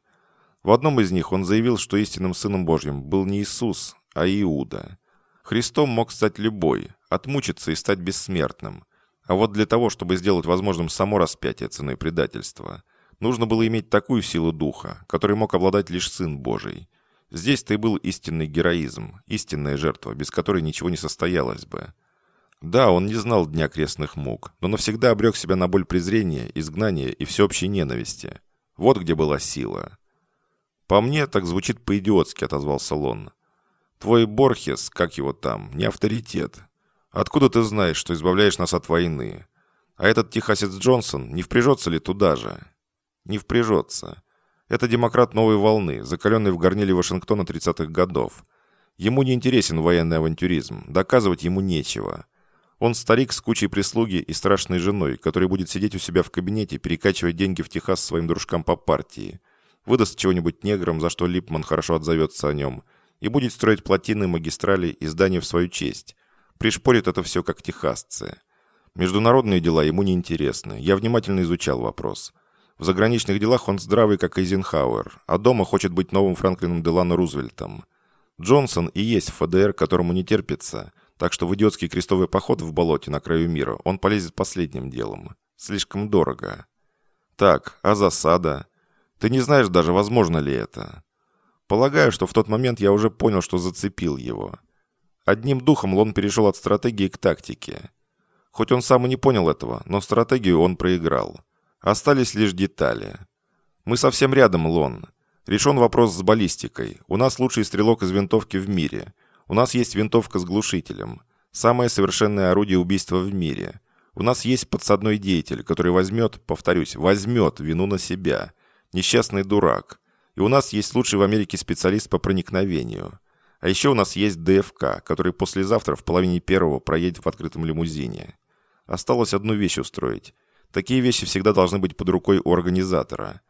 В одном из них он заявил, что истинным Сыном Божьим был не Иисус, а Иуда. Христом мог стать любой, отмучиться и стать бессмертным. А вот для того, чтобы сделать возможным само распятие ценой предательства, нужно было иметь такую силу духа, которой мог обладать лишь Сын Божий. Здесь-то и был истинный героизм, истинная жертва, без которой ничего не состоялось бы. Да, он не знал дня крестных мук, но навсегда обрек себя на боль презрения, изгнания и всеобщей ненависти. Вот где была сила. «По мне, так звучит по-идиотски», — отозвался Лон. «Твой Борхес, как его там, не авторитет. Откуда ты знаешь, что избавляешь нас от войны? А этот техасец Джонсон не впряжется ли туда же?» «Не впряжется. Это демократ новой волны, закаленный в горниле Вашингтона 30-х годов. Ему не интересен военный авантюризм, доказывать ему нечего. Он старик с кучей прислуги и страшной женой, который будет сидеть у себя в кабинете, перекачивать деньги в Техас своим дружкам по партии» выдаст чего-нибудь неграм, за что Липман хорошо отзовется о нем, и будет строить плотины, магистрали и здания в свою честь. Пришпорит это все как техасцы. Международные дела ему не интересны. Я внимательно изучал вопрос. В заграничных делах он здравый, как Эйзенхауэр, а дома хочет быть новым Франклином Делано Рузвельтом. Джонсон и есть ФДР, которому не терпится, так что в идиотский крестовый поход в болоте на краю мира он полезет последним делом. Слишком дорого. Так, а засада? Ты не знаешь даже, возможно ли это. Полагаю, что в тот момент я уже понял, что зацепил его. Одним духом Лон перешел от стратегии к тактике. Хоть он сам и не понял этого, но стратегию он проиграл. Остались лишь детали. Мы совсем рядом, Лон. Решен вопрос с баллистикой. У нас лучший стрелок из винтовки в мире. У нас есть винтовка с глушителем. Самое совершенное орудие убийства в мире. У нас есть подсадной деятель, который возьмет, повторюсь, возьмет вину на себя несчастный дурак. И у нас есть лучший в Америке специалист по проникновению. А еще у нас есть ДФК, который послезавтра в половине первого проедет в открытом лимузине. Осталось одну вещь устроить. Такие вещи всегда должны быть под рукой у организатора.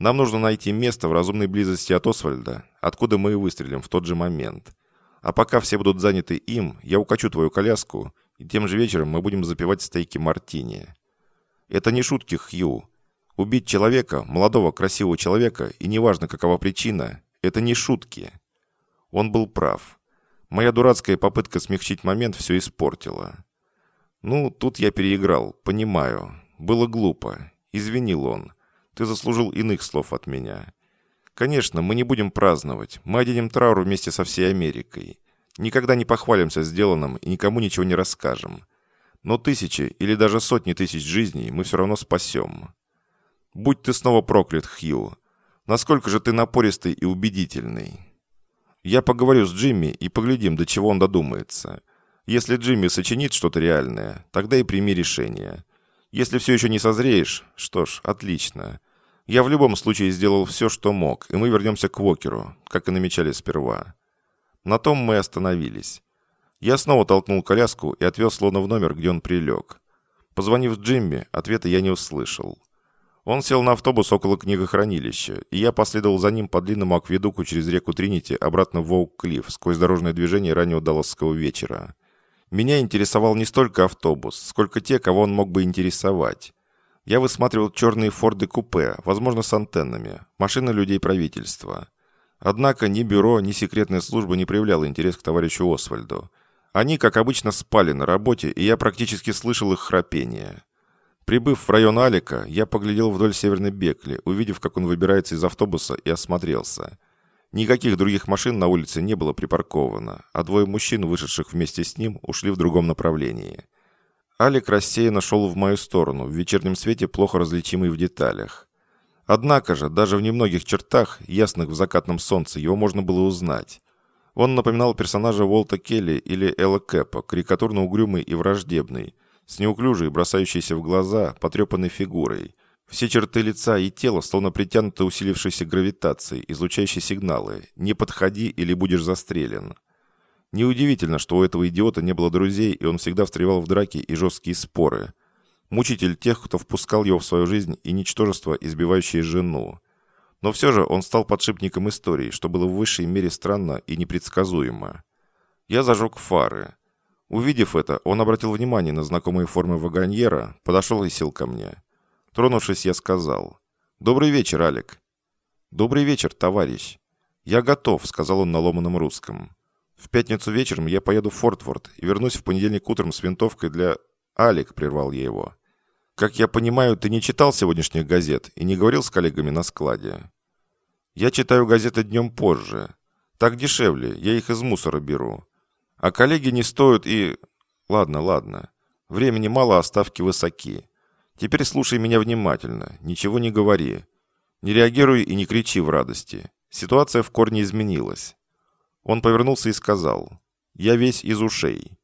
Нам нужно найти место в разумной близости от Освальда, откуда мы и выстрелим в тот же момент. А пока все будут заняты им, я укачу твою коляску, и тем же вечером мы будем запивать стейки мартини. Это не шутки, Хью. Убить человека, молодого красивого человека, и неважно какова причина, это не шутки. Он был прав. Моя дурацкая попытка смягчить момент все испортила. Ну, тут я переиграл, понимаю. Было глупо. Извинил он. Ты заслужил иных слов от меня. Конечно, мы не будем праздновать. Мы оденем траур вместе со всей Америкой. Никогда не похвалимся сделанным и никому ничего не расскажем. Но тысячи или даже сотни тысяч жизней мы все равно спасем. Будь ты снова проклят, Хью. Насколько же ты напористый и убедительный. Я поговорю с Джимми и поглядим, до чего он додумается. Если Джимми сочинит что-то реальное, тогда и прими решение. Если все еще не созреешь, что ж, отлично. Я в любом случае сделал все, что мог, и мы вернемся к Уокеру, как и намечали сперва. На том мы остановились. Я снова толкнул коляску и отвез слона в номер, где он прилег. Позвонив Джимми, ответа я не услышал. Он сел на автобус около книгохранилища, и я последовал за ним по длинному акведуку через реку Тринити обратно в Оук-Клифф сквозь дорожное движение раннего далласского вечера. Меня интересовал не столько автобус, сколько те, кого он мог бы интересовать. Я высматривал черные Форды-купе, возможно, с антеннами, машины людей правительства. Однако ни бюро, ни секретная служба не проявляла интерес к товарищу Освальду. Они, как обычно, спали на работе, и я практически слышал их храпение. Прибыв в район Алика, я поглядел вдоль Северной Бекли, увидев, как он выбирается из автобуса, и осмотрелся. Никаких других машин на улице не было припарковано, а двое мужчин, вышедших вместе с ним, ушли в другом направлении. Алик рассеянно шел в мою сторону, в вечернем свете плохо различимый в деталях. Однако же, даже в немногих чертах, ясных в закатном солнце, его можно было узнать. Он напоминал персонажа Уолта Келли или Элла Кэпа, карикатурно угрюмый и враждебный – с неуклюжей, бросающейся в глаза, потрепанной фигурой. Все черты лица и тела словно притянуты усилившейся гравитацией, излучающей сигналы «не подходи или будешь застрелен». Неудивительно, что у этого идиота не было друзей, и он всегда встревал в драки и жесткие споры. Мучитель тех, кто впускал его в свою жизнь, и ничтожество, избивающее жену. Но все же он стал подшипником истории, что было в высшей мере странно и непредсказуемо. Я зажег фары. Увидев это, он обратил внимание на знакомые формы вагоньера, подошел и сел ко мне. Тронувшись, я сказал. «Добрый вечер, Алик». «Добрый вечер, товарищ». «Я готов», — сказал он на ломаном русском. «В пятницу вечером я поеду в Фортворд и вернусь в понедельник утром с винтовкой для...» «Алик», — прервал я его, — «как я понимаю, ты не читал сегодняшних газет и не говорил с коллегами на складе?» «Я читаю газеты днем позже. Так дешевле, я их из мусора беру. А коллеги не стоят и... Ладно, ладно. Времени мало, а ставки высоки. Теперь слушай меня внимательно, ничего не говори. Не реагируй и не кричи в радости. Ситуация в корне изменилась. Он повернулся и сказал, «Я весь из ушей».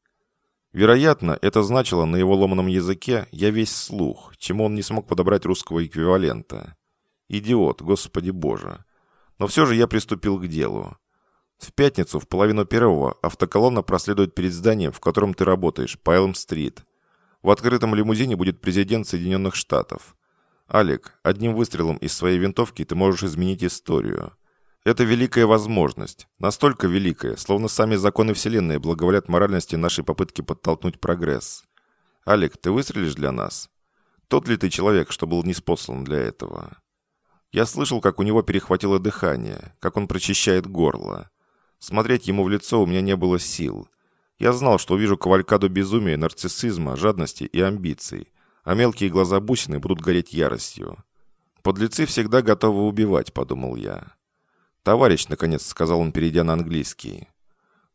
Вероятно, это значило на его ломаном языке «я весь слух», чему он не смог подобрать русского эквивалента. «Идиот, господи боже». Но все же я приступил к делу. В пятницу в половину первого автоколонна проследует перед зданием, в котором ты работаешь, по Элм-стрит. В открытом лимузине будет президент Соединенных Штатов. Алик, одним выстрелом из своей винтовки ты можешь изменить историю. Это великая возможность. Настолько великая, словно сами законы Вселенной благоволят моральности нашей попытки подтолкнуть прогресс. Алик, ты выстрелишь для нас? Тот ли ты человек, что был неспослан для этого? Я слышал, как у него перехватило дыхание, как он прочищает горло. Смотреть ему в лицо у меня не было сил. Я знал, что увижу кавалькаду безумия, нарциссизма, жадности и амбиций, а мелкие глаза бусины будут гореть яростью. «Подлецы всегда готовы убивать», — подумал я. «Товарищ», — наконец сказал он, перейдя на английский.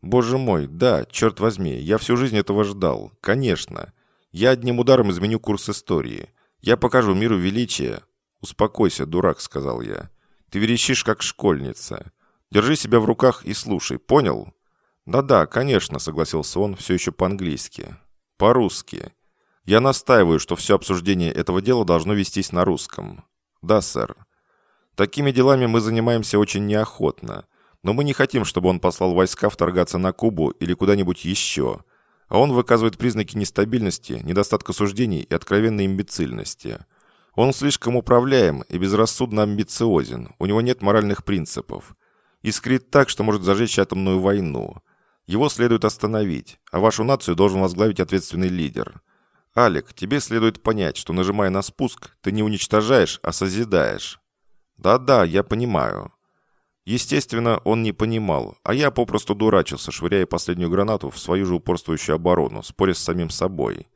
«Боже мой, да, черт возьми, я всю жизнь этого ждал. Конечно. Я одним ударом изменю курс истории. Я покажу миру величие». «Успокойся, дурак», — сказал я. «Ты верещишь, как школьница. Держи себя в руках и слушай, понял?» «Да-да, конечно», — согласился он все еще по-английски. «По-русски. Я настаиваю, что все обсуждение этого дела должно вестись на русском». «Да, сэр». «Такими делами мы занимаемся очень неохотно, но мы не хотим, чтобы он послал войска вторгаться на Кубу или куда-нибудь еще, а он выказывает признаки нестабильности, недостатка суждений и откровенной имбецильности». Он слишком управляем и безрассудно амбициозен, у него нет моральных принципов искрит так, что может зажечь атомную войну. Его следует остановить, а вашу нацию должен возглавить ответственный лидер. Алик, тебе следует понять, что нажимая на спуск, ты не уничтожаешь, а созидаешь. Да-да, я понимаю. Естественно, он не понимал, а я попросту дурачился, швыряя последнюю гранату в свою же упорствующую оборону, споря с самим собой.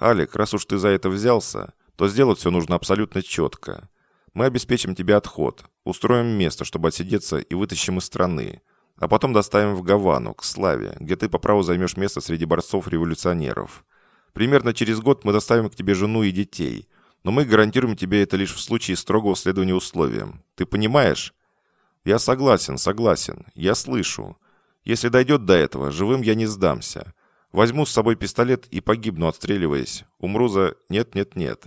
Алик, раз уж ты за это взялся, то сделать все нужно абсолютно четко. Мы обеспечим тебе отход, устроим место, чтобы отсидеться и вытащим из страны, а потом доставим в Гавану, к Славе, где ты по праву займешь место среди борцов-революционеров. Примерно через год мы доставим к тебе жену и детей, но мы гарантируем тебе это лишь в случае строгого следования условиям. Ты понимаешь? Я согласен, согласен. Я слышу. Если дойдет до этого, живым я не сдамся. Возьму с собой пистолет и погибну, отстреливаясь. Умру за... Нет, нет, нет.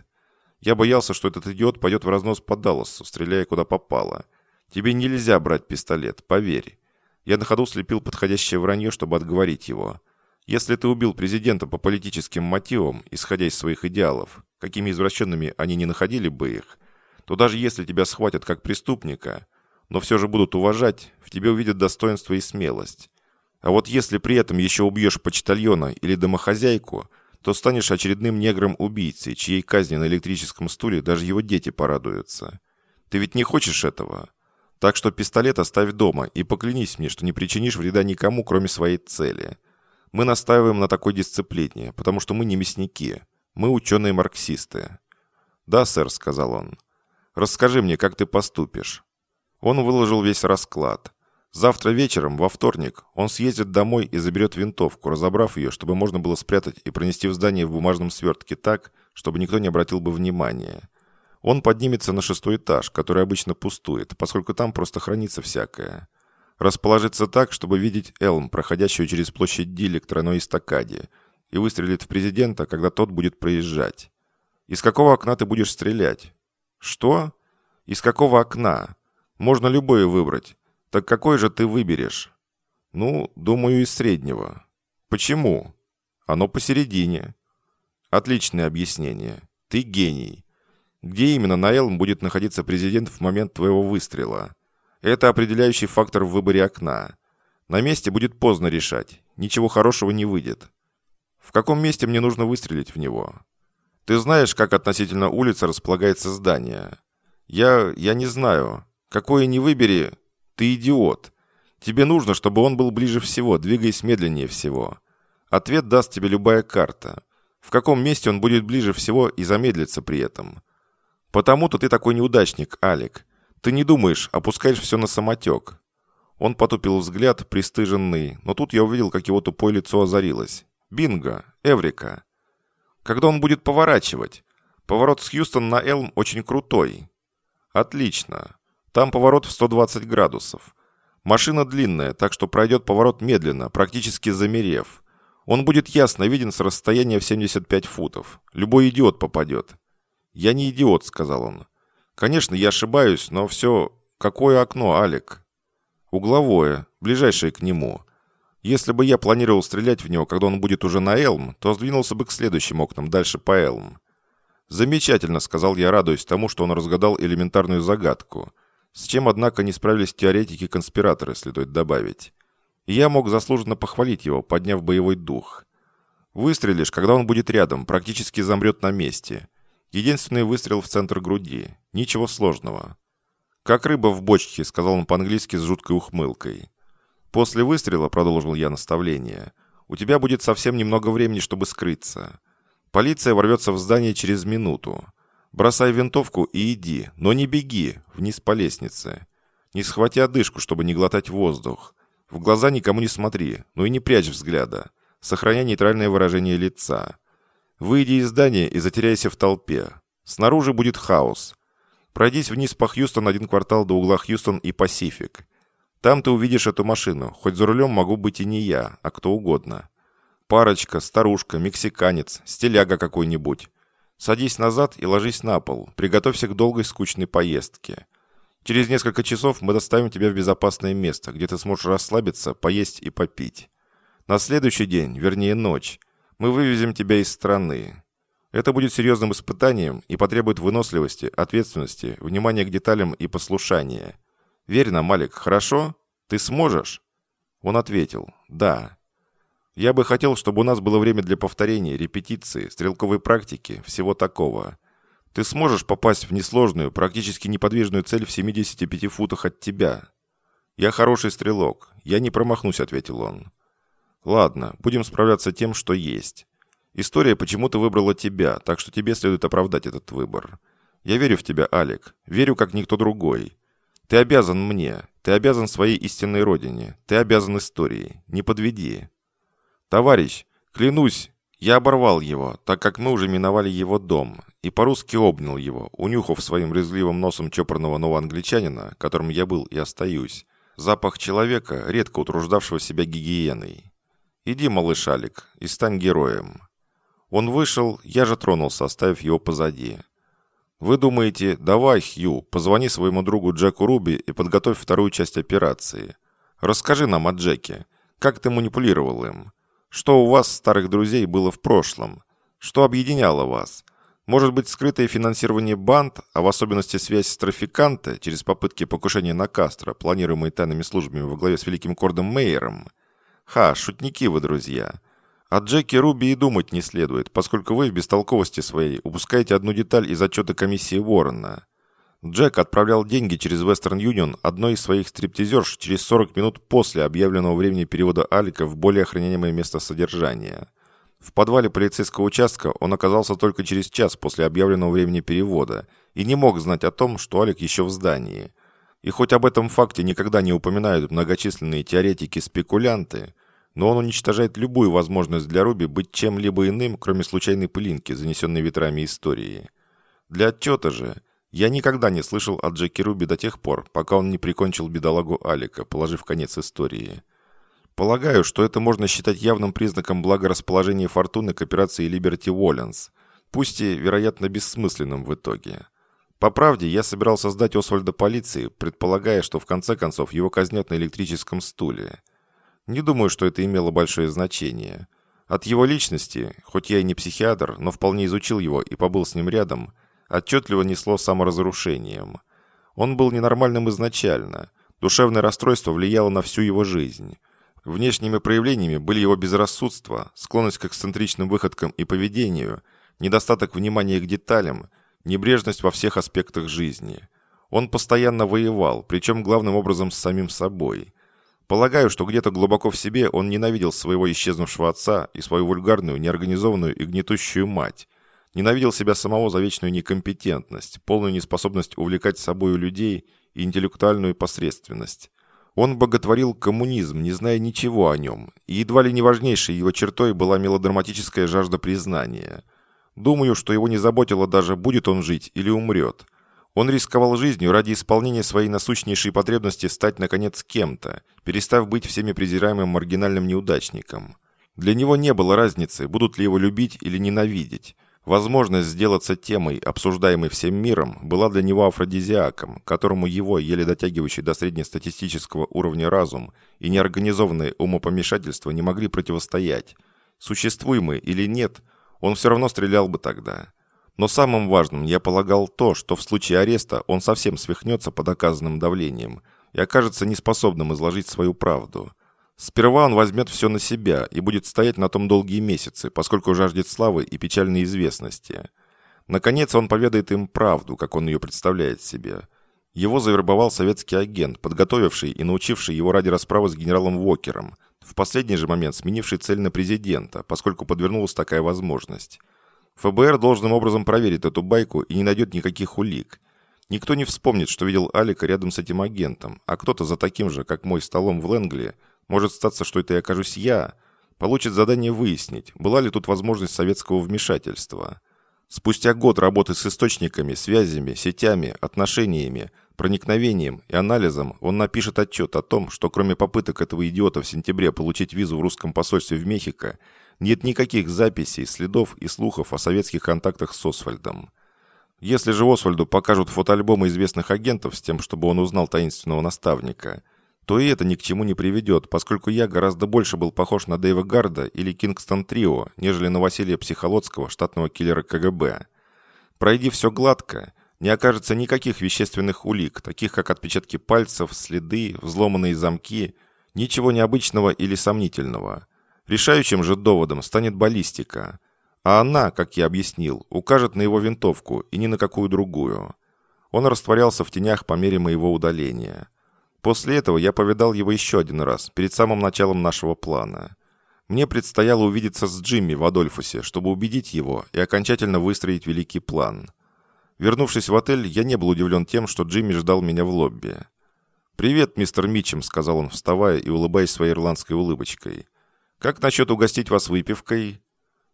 Я боялся, что этот идиот пойдет в разнос по Далласу, стреляя куда попало. Тебе нельзя брать пистолет, поверь. Я на ходу слепил подходящее вранье, чтобы отговорить его. Если ты убил президента по политическим мотивам, исходя из своих идеалов, какими извращенными они не находили бы их, то даже если тебя схватят как преступника, но все же будут уважать, в тебе увидят достоинство и смелость. А вот если при этом еще убьешь почтальона или домохозяйку – то станешь очередным негром-убийцей, чьей казни на электрическом стуле даже его дети порадуются. Ты ведь не хочешь этого? Так что пистолет оставь дома и поклянись мне, что не причинишь вреда никому, кроме своей цели. Мы настаиваем на такой дисциплине, потому что мы не мясники. Мы ученые-марксисты». «Да, сэр», — сказал он. «Расскажи мне, как ты поступишь». Он выложил весь расклад. Завтра вечером, во вторник, он съездит домой и заберет винтовку, разобрав ее, чтобы можно было спрятать и пронести в здание в бумажном свертке так, чтобы никто не обратил бы внимания. Он поднимется на шестой этаж, который обычно пустует, поскольку там просто хранится всякое. Расположится так, чтобы видеть Элм, проходящую через площадь Дилли к тройной эстакаде, и выстрелит в президента, когда тот будет проезжать. Из какого окна ты будешь стрелять? Что? Из какого окна? Можно любое выбрать. Так какой же ты выберешь? Ну, думаю, из среднего. Почему? Оно посередине. Отличное объяснение. Ты гений. Где именно на Элм будет находиться президент в момент твоего выстрела? Это определяющий фактор в выборе окна. На месте будет поздно решать. Ничего хорошего не выйдет. В каком месте мне нужно выстрелить в него? Ты знаешь, как относительно улицы располагается здание? Я... я не знаю. Какое не выбери, ты идиот. Тебе нужно, чтобы он был ближе всего, двигаясь медленнее всего. Ответ даст тебе любая карта. В каком месте он будет ближе всего и замедлится при этом. Потому-то ты такой неудачник, Алик. Ты не думаешь, опускаешь все на самотек. Он потупил взгляд, пристыженный, но тут я увидел, как его тупое лицо озарилось. Бинго! Эврика! Когда он будет поворачивать? Поворот с Хьюстон на Элм очень крутой. Отлично. Там поворот в 120 градусов. Машина длинная, так что пройдет поворот медленно, практически замерев. Он будет ясно виден с расстояния в 75 футов. Любой идиот попадет. «Я не идиот», — сказал он. «Конечно, я ошибаюсь, но все... Какое окно, Алик?» «Угловое, ближайшее к нему. Если бы я планировал стрелять в него, когда он будет уже на Элм, то сдвинулся бы к следующим окнам, дальше по Элм». «Замечательно», — сказал я, радуясь тому, что он разгадал элементарную загадку. С чем, однако, не справились теоретики-конспираторы, следует добавить. Я мог заслуженно похвалить его, подняв боевой дух. Выстрелишь, когда он будет рядом, практически замрет на месте. Единственный выстрел в центр груди. Ничего сложного. «Как рыба в бочке», — сказал он по-английски с жуткой ухмылкой. «После выстрела», — продолжил я наставление, — «у тебя будет совсем немного времени, чтобы скрыться. Полиция ворвется в здание через минуту. Бросай винтовку и иди, но не беги вниз по лестнице. Не схвати одышку, чтобы не глотать воздух. В глаза никому не смотри, но и не прячь взгляда. Сохраняй нейтральное выражение лица. Выйди из здания и затеряйся в толпе. Снаружи будет хаос. Пройдись вниз по Хьюстон один квартал до угла Хьюстон и Пасифик. Там ты увидишь эту машину, хоть за рулем могу быть и не я, а кто угодно. Парочка, старушка, мексиканец, стиляга какой-нибудь. Садись назад и ложись на пол. Приготовься к долгой скучной поездке. Через несколько часов мы доставим тебя в безопасное место, где ты сможешь расслабиться, поесть и попить. На следующий день, вернее ночь, мы вывезем тебя из страны. Это будет серьезным испытанием и потребует выносливости, ответственности, внимания к деталям и послушания. Верь нам, Малик, хорошо? Ты сможешь?» Он ответил «Да». Я бы хотел, чтобы у нас было время для повторения, репетиции, стрелковой практики, всего такого. Ты сможешь попасть в несложную, практически неподвижную цель в 75 футах от тебя. Я хороший стрелок. Я не промахнусь, ответил он. Ладно, будем справляться тем, что есть. История почему-то выбрала тебя, так что тебе следует оправдать этот выбор. Я верю в тебя, Алик. Верю, как никто другой. Ты обязан мне. Ты обязан своей истинной родине. Ты обязан истории. Не подведи. «Товарищ, клянусь, я оборвал его, так как мы уже миновали его дом, и по-русски обнял его, унюхав своим резливым носом чопорного новоангличанина, которым я был и остаюсь, запах человека, редко утруждавшего себя гигиеной. «Иди, малыш Алик, и стань героем». Он вышел, я же тронулся, оставив его позади. Вы думаете, давай, Хью, позвони своему другу Джеку Руби и подготовь вторую часть операции. Расскажи нам о Джеке. Как ты манипулировал им? Что у вас, старых друзей, было в прошлом? Что объединяло вас? Может быть, скрытое финансирование банд, а в особенности связь с трафиканта через попытки покушения на Кастро, планируемые тайными службами во главе с великим Кордом Мейером? Ха, шутники вы, друзья. О Джеке Руби и думать не следует, поскольку вы в бестолковости своей упускаете одну деталь из отчета комиссии Уоррена. Джек отправлял деньги через Western Union одной из своих стриптизерш через 40 минут после объявленного времени перевода Алика в более охраняемое место содержания. В подвале полицейского участка он оказался только через час после объявленного времени перевода и не мог знать о том, что Алик еще в здании. И хоть об этом факте никогда не упоминают многочисленные теоретики-спекулянты, но он уничтожает любую возможность для Руби быть чем-либо иным, кроме случайной пылинки, занесенной ветрами истории. Для отчета же – я никогда не слышал о Джеки Руби до тех пор, пока он не прикончил бедолагу Алика, положив конец истории. Полагаю, что это можно считать явным признаком благорасположения фортуны к операции Liberty Уолленс, пусть и, вероятно, бессмысленным в итоге. По правде, я собирался сдать Освальда полиции, предполагая, что в конце концов его казнят на электрическом стуле. Не думаю, что это имело большое значение. От его личности, хоть я и не психиатр, но вполне изучил его и побыл с ним рядом, отчетливо несло саморазрушением. Он был ненормальным изначально. Душевное расстройство влияло на всю его жизнь. Внешними проявлениями были его безрассудство, склонность к эксцентричным выходкам и поведению, недостаток внимания к деталям, небрежность во всех аспектах жизни. Он постоянно воевал, причем главным образом с самим собой. Полагаю, что где-то глубоко в себе он ненавидел своего исчезнувшего отца и свою вульгарную, неорганизованную и гнетущую мать. Ненавидел себя самого за вечную некомпетентность, полную неспособность увлекать с собой людей и интеллектуальную посредственность. Он боготворил коммунизм, не зная ничего о нем, и едва ли не важнейшей его чертой была мелодраматическая жажда признания. Думаю, что его не заботило даже, будет он жить или умрет. Он рисковал жизнью ради исполнения своей насущнейшей потребности стать, наконец, кем-то, перестав быть всеми презираемым маргинальным неудачником. Для него не было разницы, будут ли его любить или ненавидеть. Возможность сделаться темой, обсуждаемой всем миром, была для него афродизиаком, которому его, еле дотягивающий до среднестатистического уровня разум и неорганизованное умопомешательство не могли противостоять. Существуемый или нет, он все равно стрелял бы тогда. Но самым важным я полагал то, что в случае ареста он совсем свихнется под оказанным давлением и окажется неспособным изложить свою правду. Сперва он возьмет все на себя и будет стоять на том долгие месяцы, поскольку жаждет славы и печальной известности. Наконец он поведает им правду, как он ее представляет себе. Его завербовал советский агент, подготовивший и научивший его ради расправы с генералом Вокером, в последний же момент сменивший цель на президента, поскольку подвернулась такая возможность. ФБР должным образом проверит эту байку и не найдет никаких улик. Никто не вспомнит, что видел Алика рядом с этим агентом, а кто-то за таким же, как мой столом в Лэнгли, может статься, что это и окажусь я, получит задание выяснить, была ли тут возможность советского вмешательства. Спустя год работы с источниками, связями, сетями, отношениями, проникновением и анализом он напишет отчет о том, что кроме попыток этого идиота в сентябре получить визу в русском посольстве в Мехико, нет никаких записей, следов и слухов о советских контактах с Освальдом. Если же Освальду покажут фотоальбомы известных агентов с тем, чтобы он узнал таинственного наставника, то и это ни к чему не приведет, поскольку я гораздо больше был похож на Дэйва Гарда или Кингстон Трио, нежели на Василия Психолодского, штатного киллера КГБ. Пройди все гладко, не окажется никаких вещественных улик, таких как отпечатки пальцев, следы, взломанные замки, ничего необычного или сомнительного. Решающим же доводом станет баллистика. А она, как я объяснил, укажет на его винтовку и ни на какую другую. Он растворялся в тенях по мере моего удаления. После этого я повидал его еще один раз, перед самым началом нашего плана. Мне предстояло увидеться с Джимми в Адольфусе, чтобы убедить его и окончательно выстроить великий план. Вернувшись в отель, я не был удивлен тем, что Джимми ждал меня в лобби. «Привет, мистер Митчем», — сказал он, вставая и улыбаясь своей ирландской улыбочкой. «Как насчет угостить вас выпивкой?»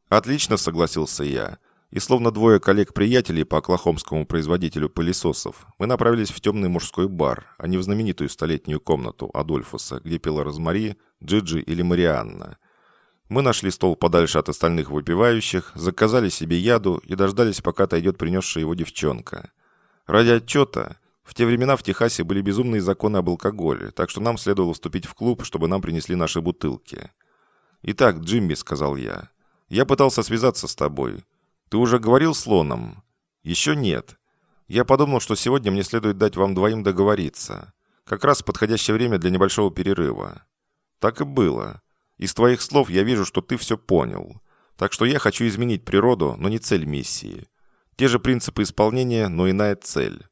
«Отлично», — согласился я и словно двое коллег-приятелей по оклахомскому производителю пылесосов, мы направились в темный мужской бар, а не в знаменитую столетнюю комнату Адольфуса, где пила Розмари, Джиджи или Марианна. Мы нашли стол подальше от остальных выпивающих, заказали себе яду и дождались, пока отойдет принесшая его девчонка. Ради отчета, в те времена в Техасе были безумные законы об алкоголе, так что нам следовало вступить в клуб, чтобы нам принесли наши бутылки. «Итак, Джимми», — сказал я, — «я пытался связаться с тобой». «Ты уже говорил с Лоном?» «Еще нет. Я подумал, что сегодня мне следует дать вам двоим договориться. Как раз подходящее время для небольшого перерыва». «Так и было. Из твоих слов я вижу, что ты все понял. Так что я хочу изменить природу, но не цель миссии. Те же принципы исполнения, но иная цель.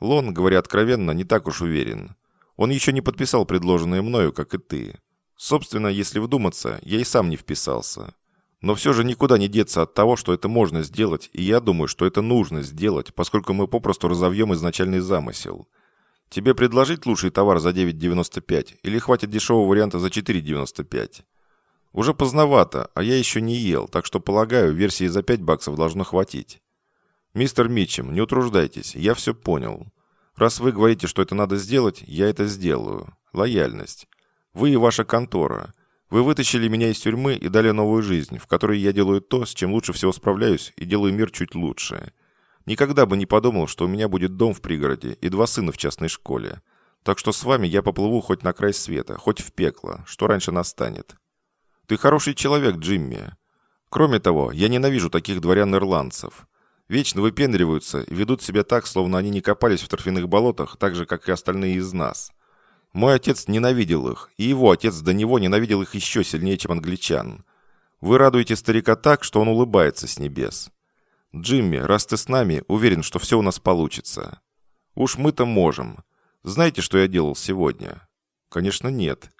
Лон, говоря откровенно, не так уж уверен. Он еще не подписал предложенное мною, как и ты. Собственно, если вдуматься, я и сам не вписался. Но все же никуда не деться от того, что это можно сделать, и я думаю, что это нужно сделать, поскольку мы попросту разовьем изначальный замысел. Тебе предложить лучший товар за 9,95 или хватит дешевого варианта за 4,95? Уже поздновато, а я еще не ел, так что, полагаю, версии за 5 баксов должно хватить. Мистер Митчем, не утруждайтесь, я все понял. Раз вы говорите, что это надо сделать, я это сделаю. Лояльность. Вы и ваша контора – вы вытащили меня из тюрьмы и дали новую жизнь, в которой я делаю то, с чем лучше всего справляюсь, и делаю мир чуть лучше. Никогда бы не подумал, что у меня будет дом в пригороде и два сына в частной школе. Так что с вами я поплыву хоть на край света, хоть в пекло, что раньше настанет. Ты хороший человек, Джимми. Кроме того, я ненавижу таких дворян-ирландцев. Вечно выпендриваются и ведут себя так, словно они не копались в торфяных болотах, так же, как и остальные из нас. Мой отец ненавидел их, и его отец до него ненавидел их еще сильнее, чем англичан. Вы радуете старика так, что он улыбается с небес. Джимми, раз ты с нами, уверен, что все у нас получится. Уж мы-то можем. Знаете, что я делал сегодня? Конечно, нет.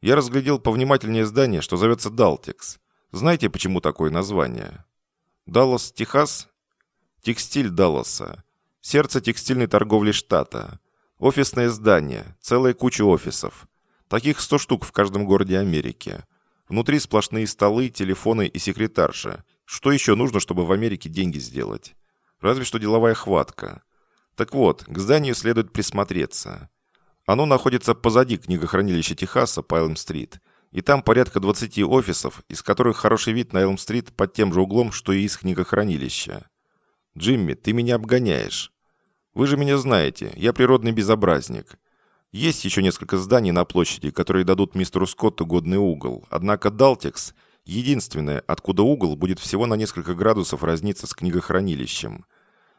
Я разглядел повнимательнее здание, что зовется Далтекс. Знаете, почему такое название? Даллас, Техас? Текстиль Далласа. Сердце текстильной торговли штата. Офисное здание, целая куча офисов. Таких 100 штук в каждом городе Америки. Внутри сплошные столы, телефоны и секретарша. Что еще нужно, чтобы в Америке деньги сделать? Разве что деловая хватка. Так вот, к зданию следует присмотреться. Оно находится позади книгохранилища Техаса по Элм-стрит. И там порядка 20 офисов, из которых хороший вид на Элм-стрит под тем же углом, что и из книгохранилища. Джимми, ты меня обгоняешь. Вы же меня знаете, я природный безобразник. Есть еще несколько зданий на площади, которые дадут мистеру Скотту годный угол. Однако Далтекс – единственное, откуда угол будет всего на несколько градусов разниться с книгохранилищем.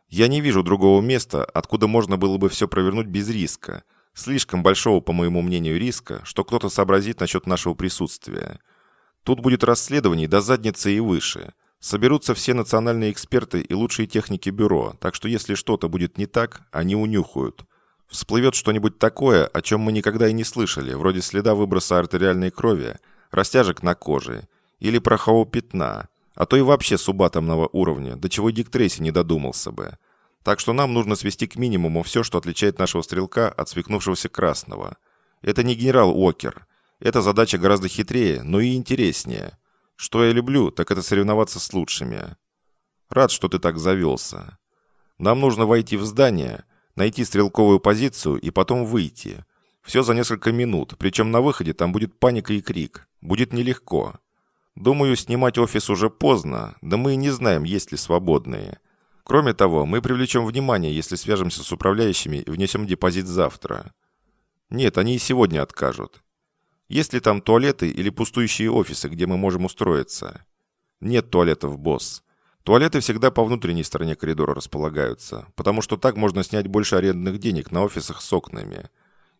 Я не вижу другого места, откуда можно было бы все провернуть без риска. Слишком большого, по моему мнению, риска, что кто-то сообразит насчет нашего присутствия. Тут будет расследование до задницы и выше. Соберутся все национальные эксперты и лучшие техники бюро, так что если что-то будет не так, они унюхают. Всплывет что-нибудь такое, о чем мы никогда и не слышали, вроде следа выброса артериальной крови, растяжек на коже или порохового пятна, а то и вообще субатомного уровня, до чего Дик Трейси не додумался бы. Так что нам нужно свести к минимуму все, что отличает нашего стрелка от свихнувшегося красного. Это не генерал Уокер. Эта задача гораздо хитрее, но и интереснее. Что я люблю, так это соревноваться с лучшими. Рад, что ты так завелся. Нам нужно войти в здание, найти стрелковую позицию и потом выйти. Все за несколько минут, причем на выходе там будет паника и крик. Будет нелегко. Думаю, снимать офис уже поздно, да мы и не знаем, есть ли свободные. Кроме того, мы привлечем внимание, если свяжемся с управляющими и внесем депозит завтра. Нет, они и сегодня откажут. Есть ли там туалеты или пустующие офисы, где мы можем устроиться? Нет туалетов, босс. Туалеты всегда по внутренней стороне коридора располагаются, потому что так можно снять больше арендных денег на офисах с окнами.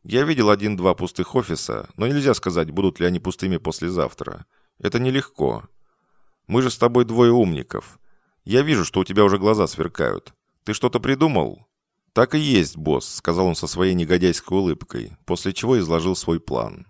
Я видел один-два пустых офиса, но нельзя сказать, будут ли они пустыми послезавтра. Это нелегко. Мы же с тобой двое умников. Я вижу, что у тебя уже глаза сверкают. Ты что-то придумал? Так и есть, босс, сказал он со своей негодяйской улыбкой, после чего изложил свой план.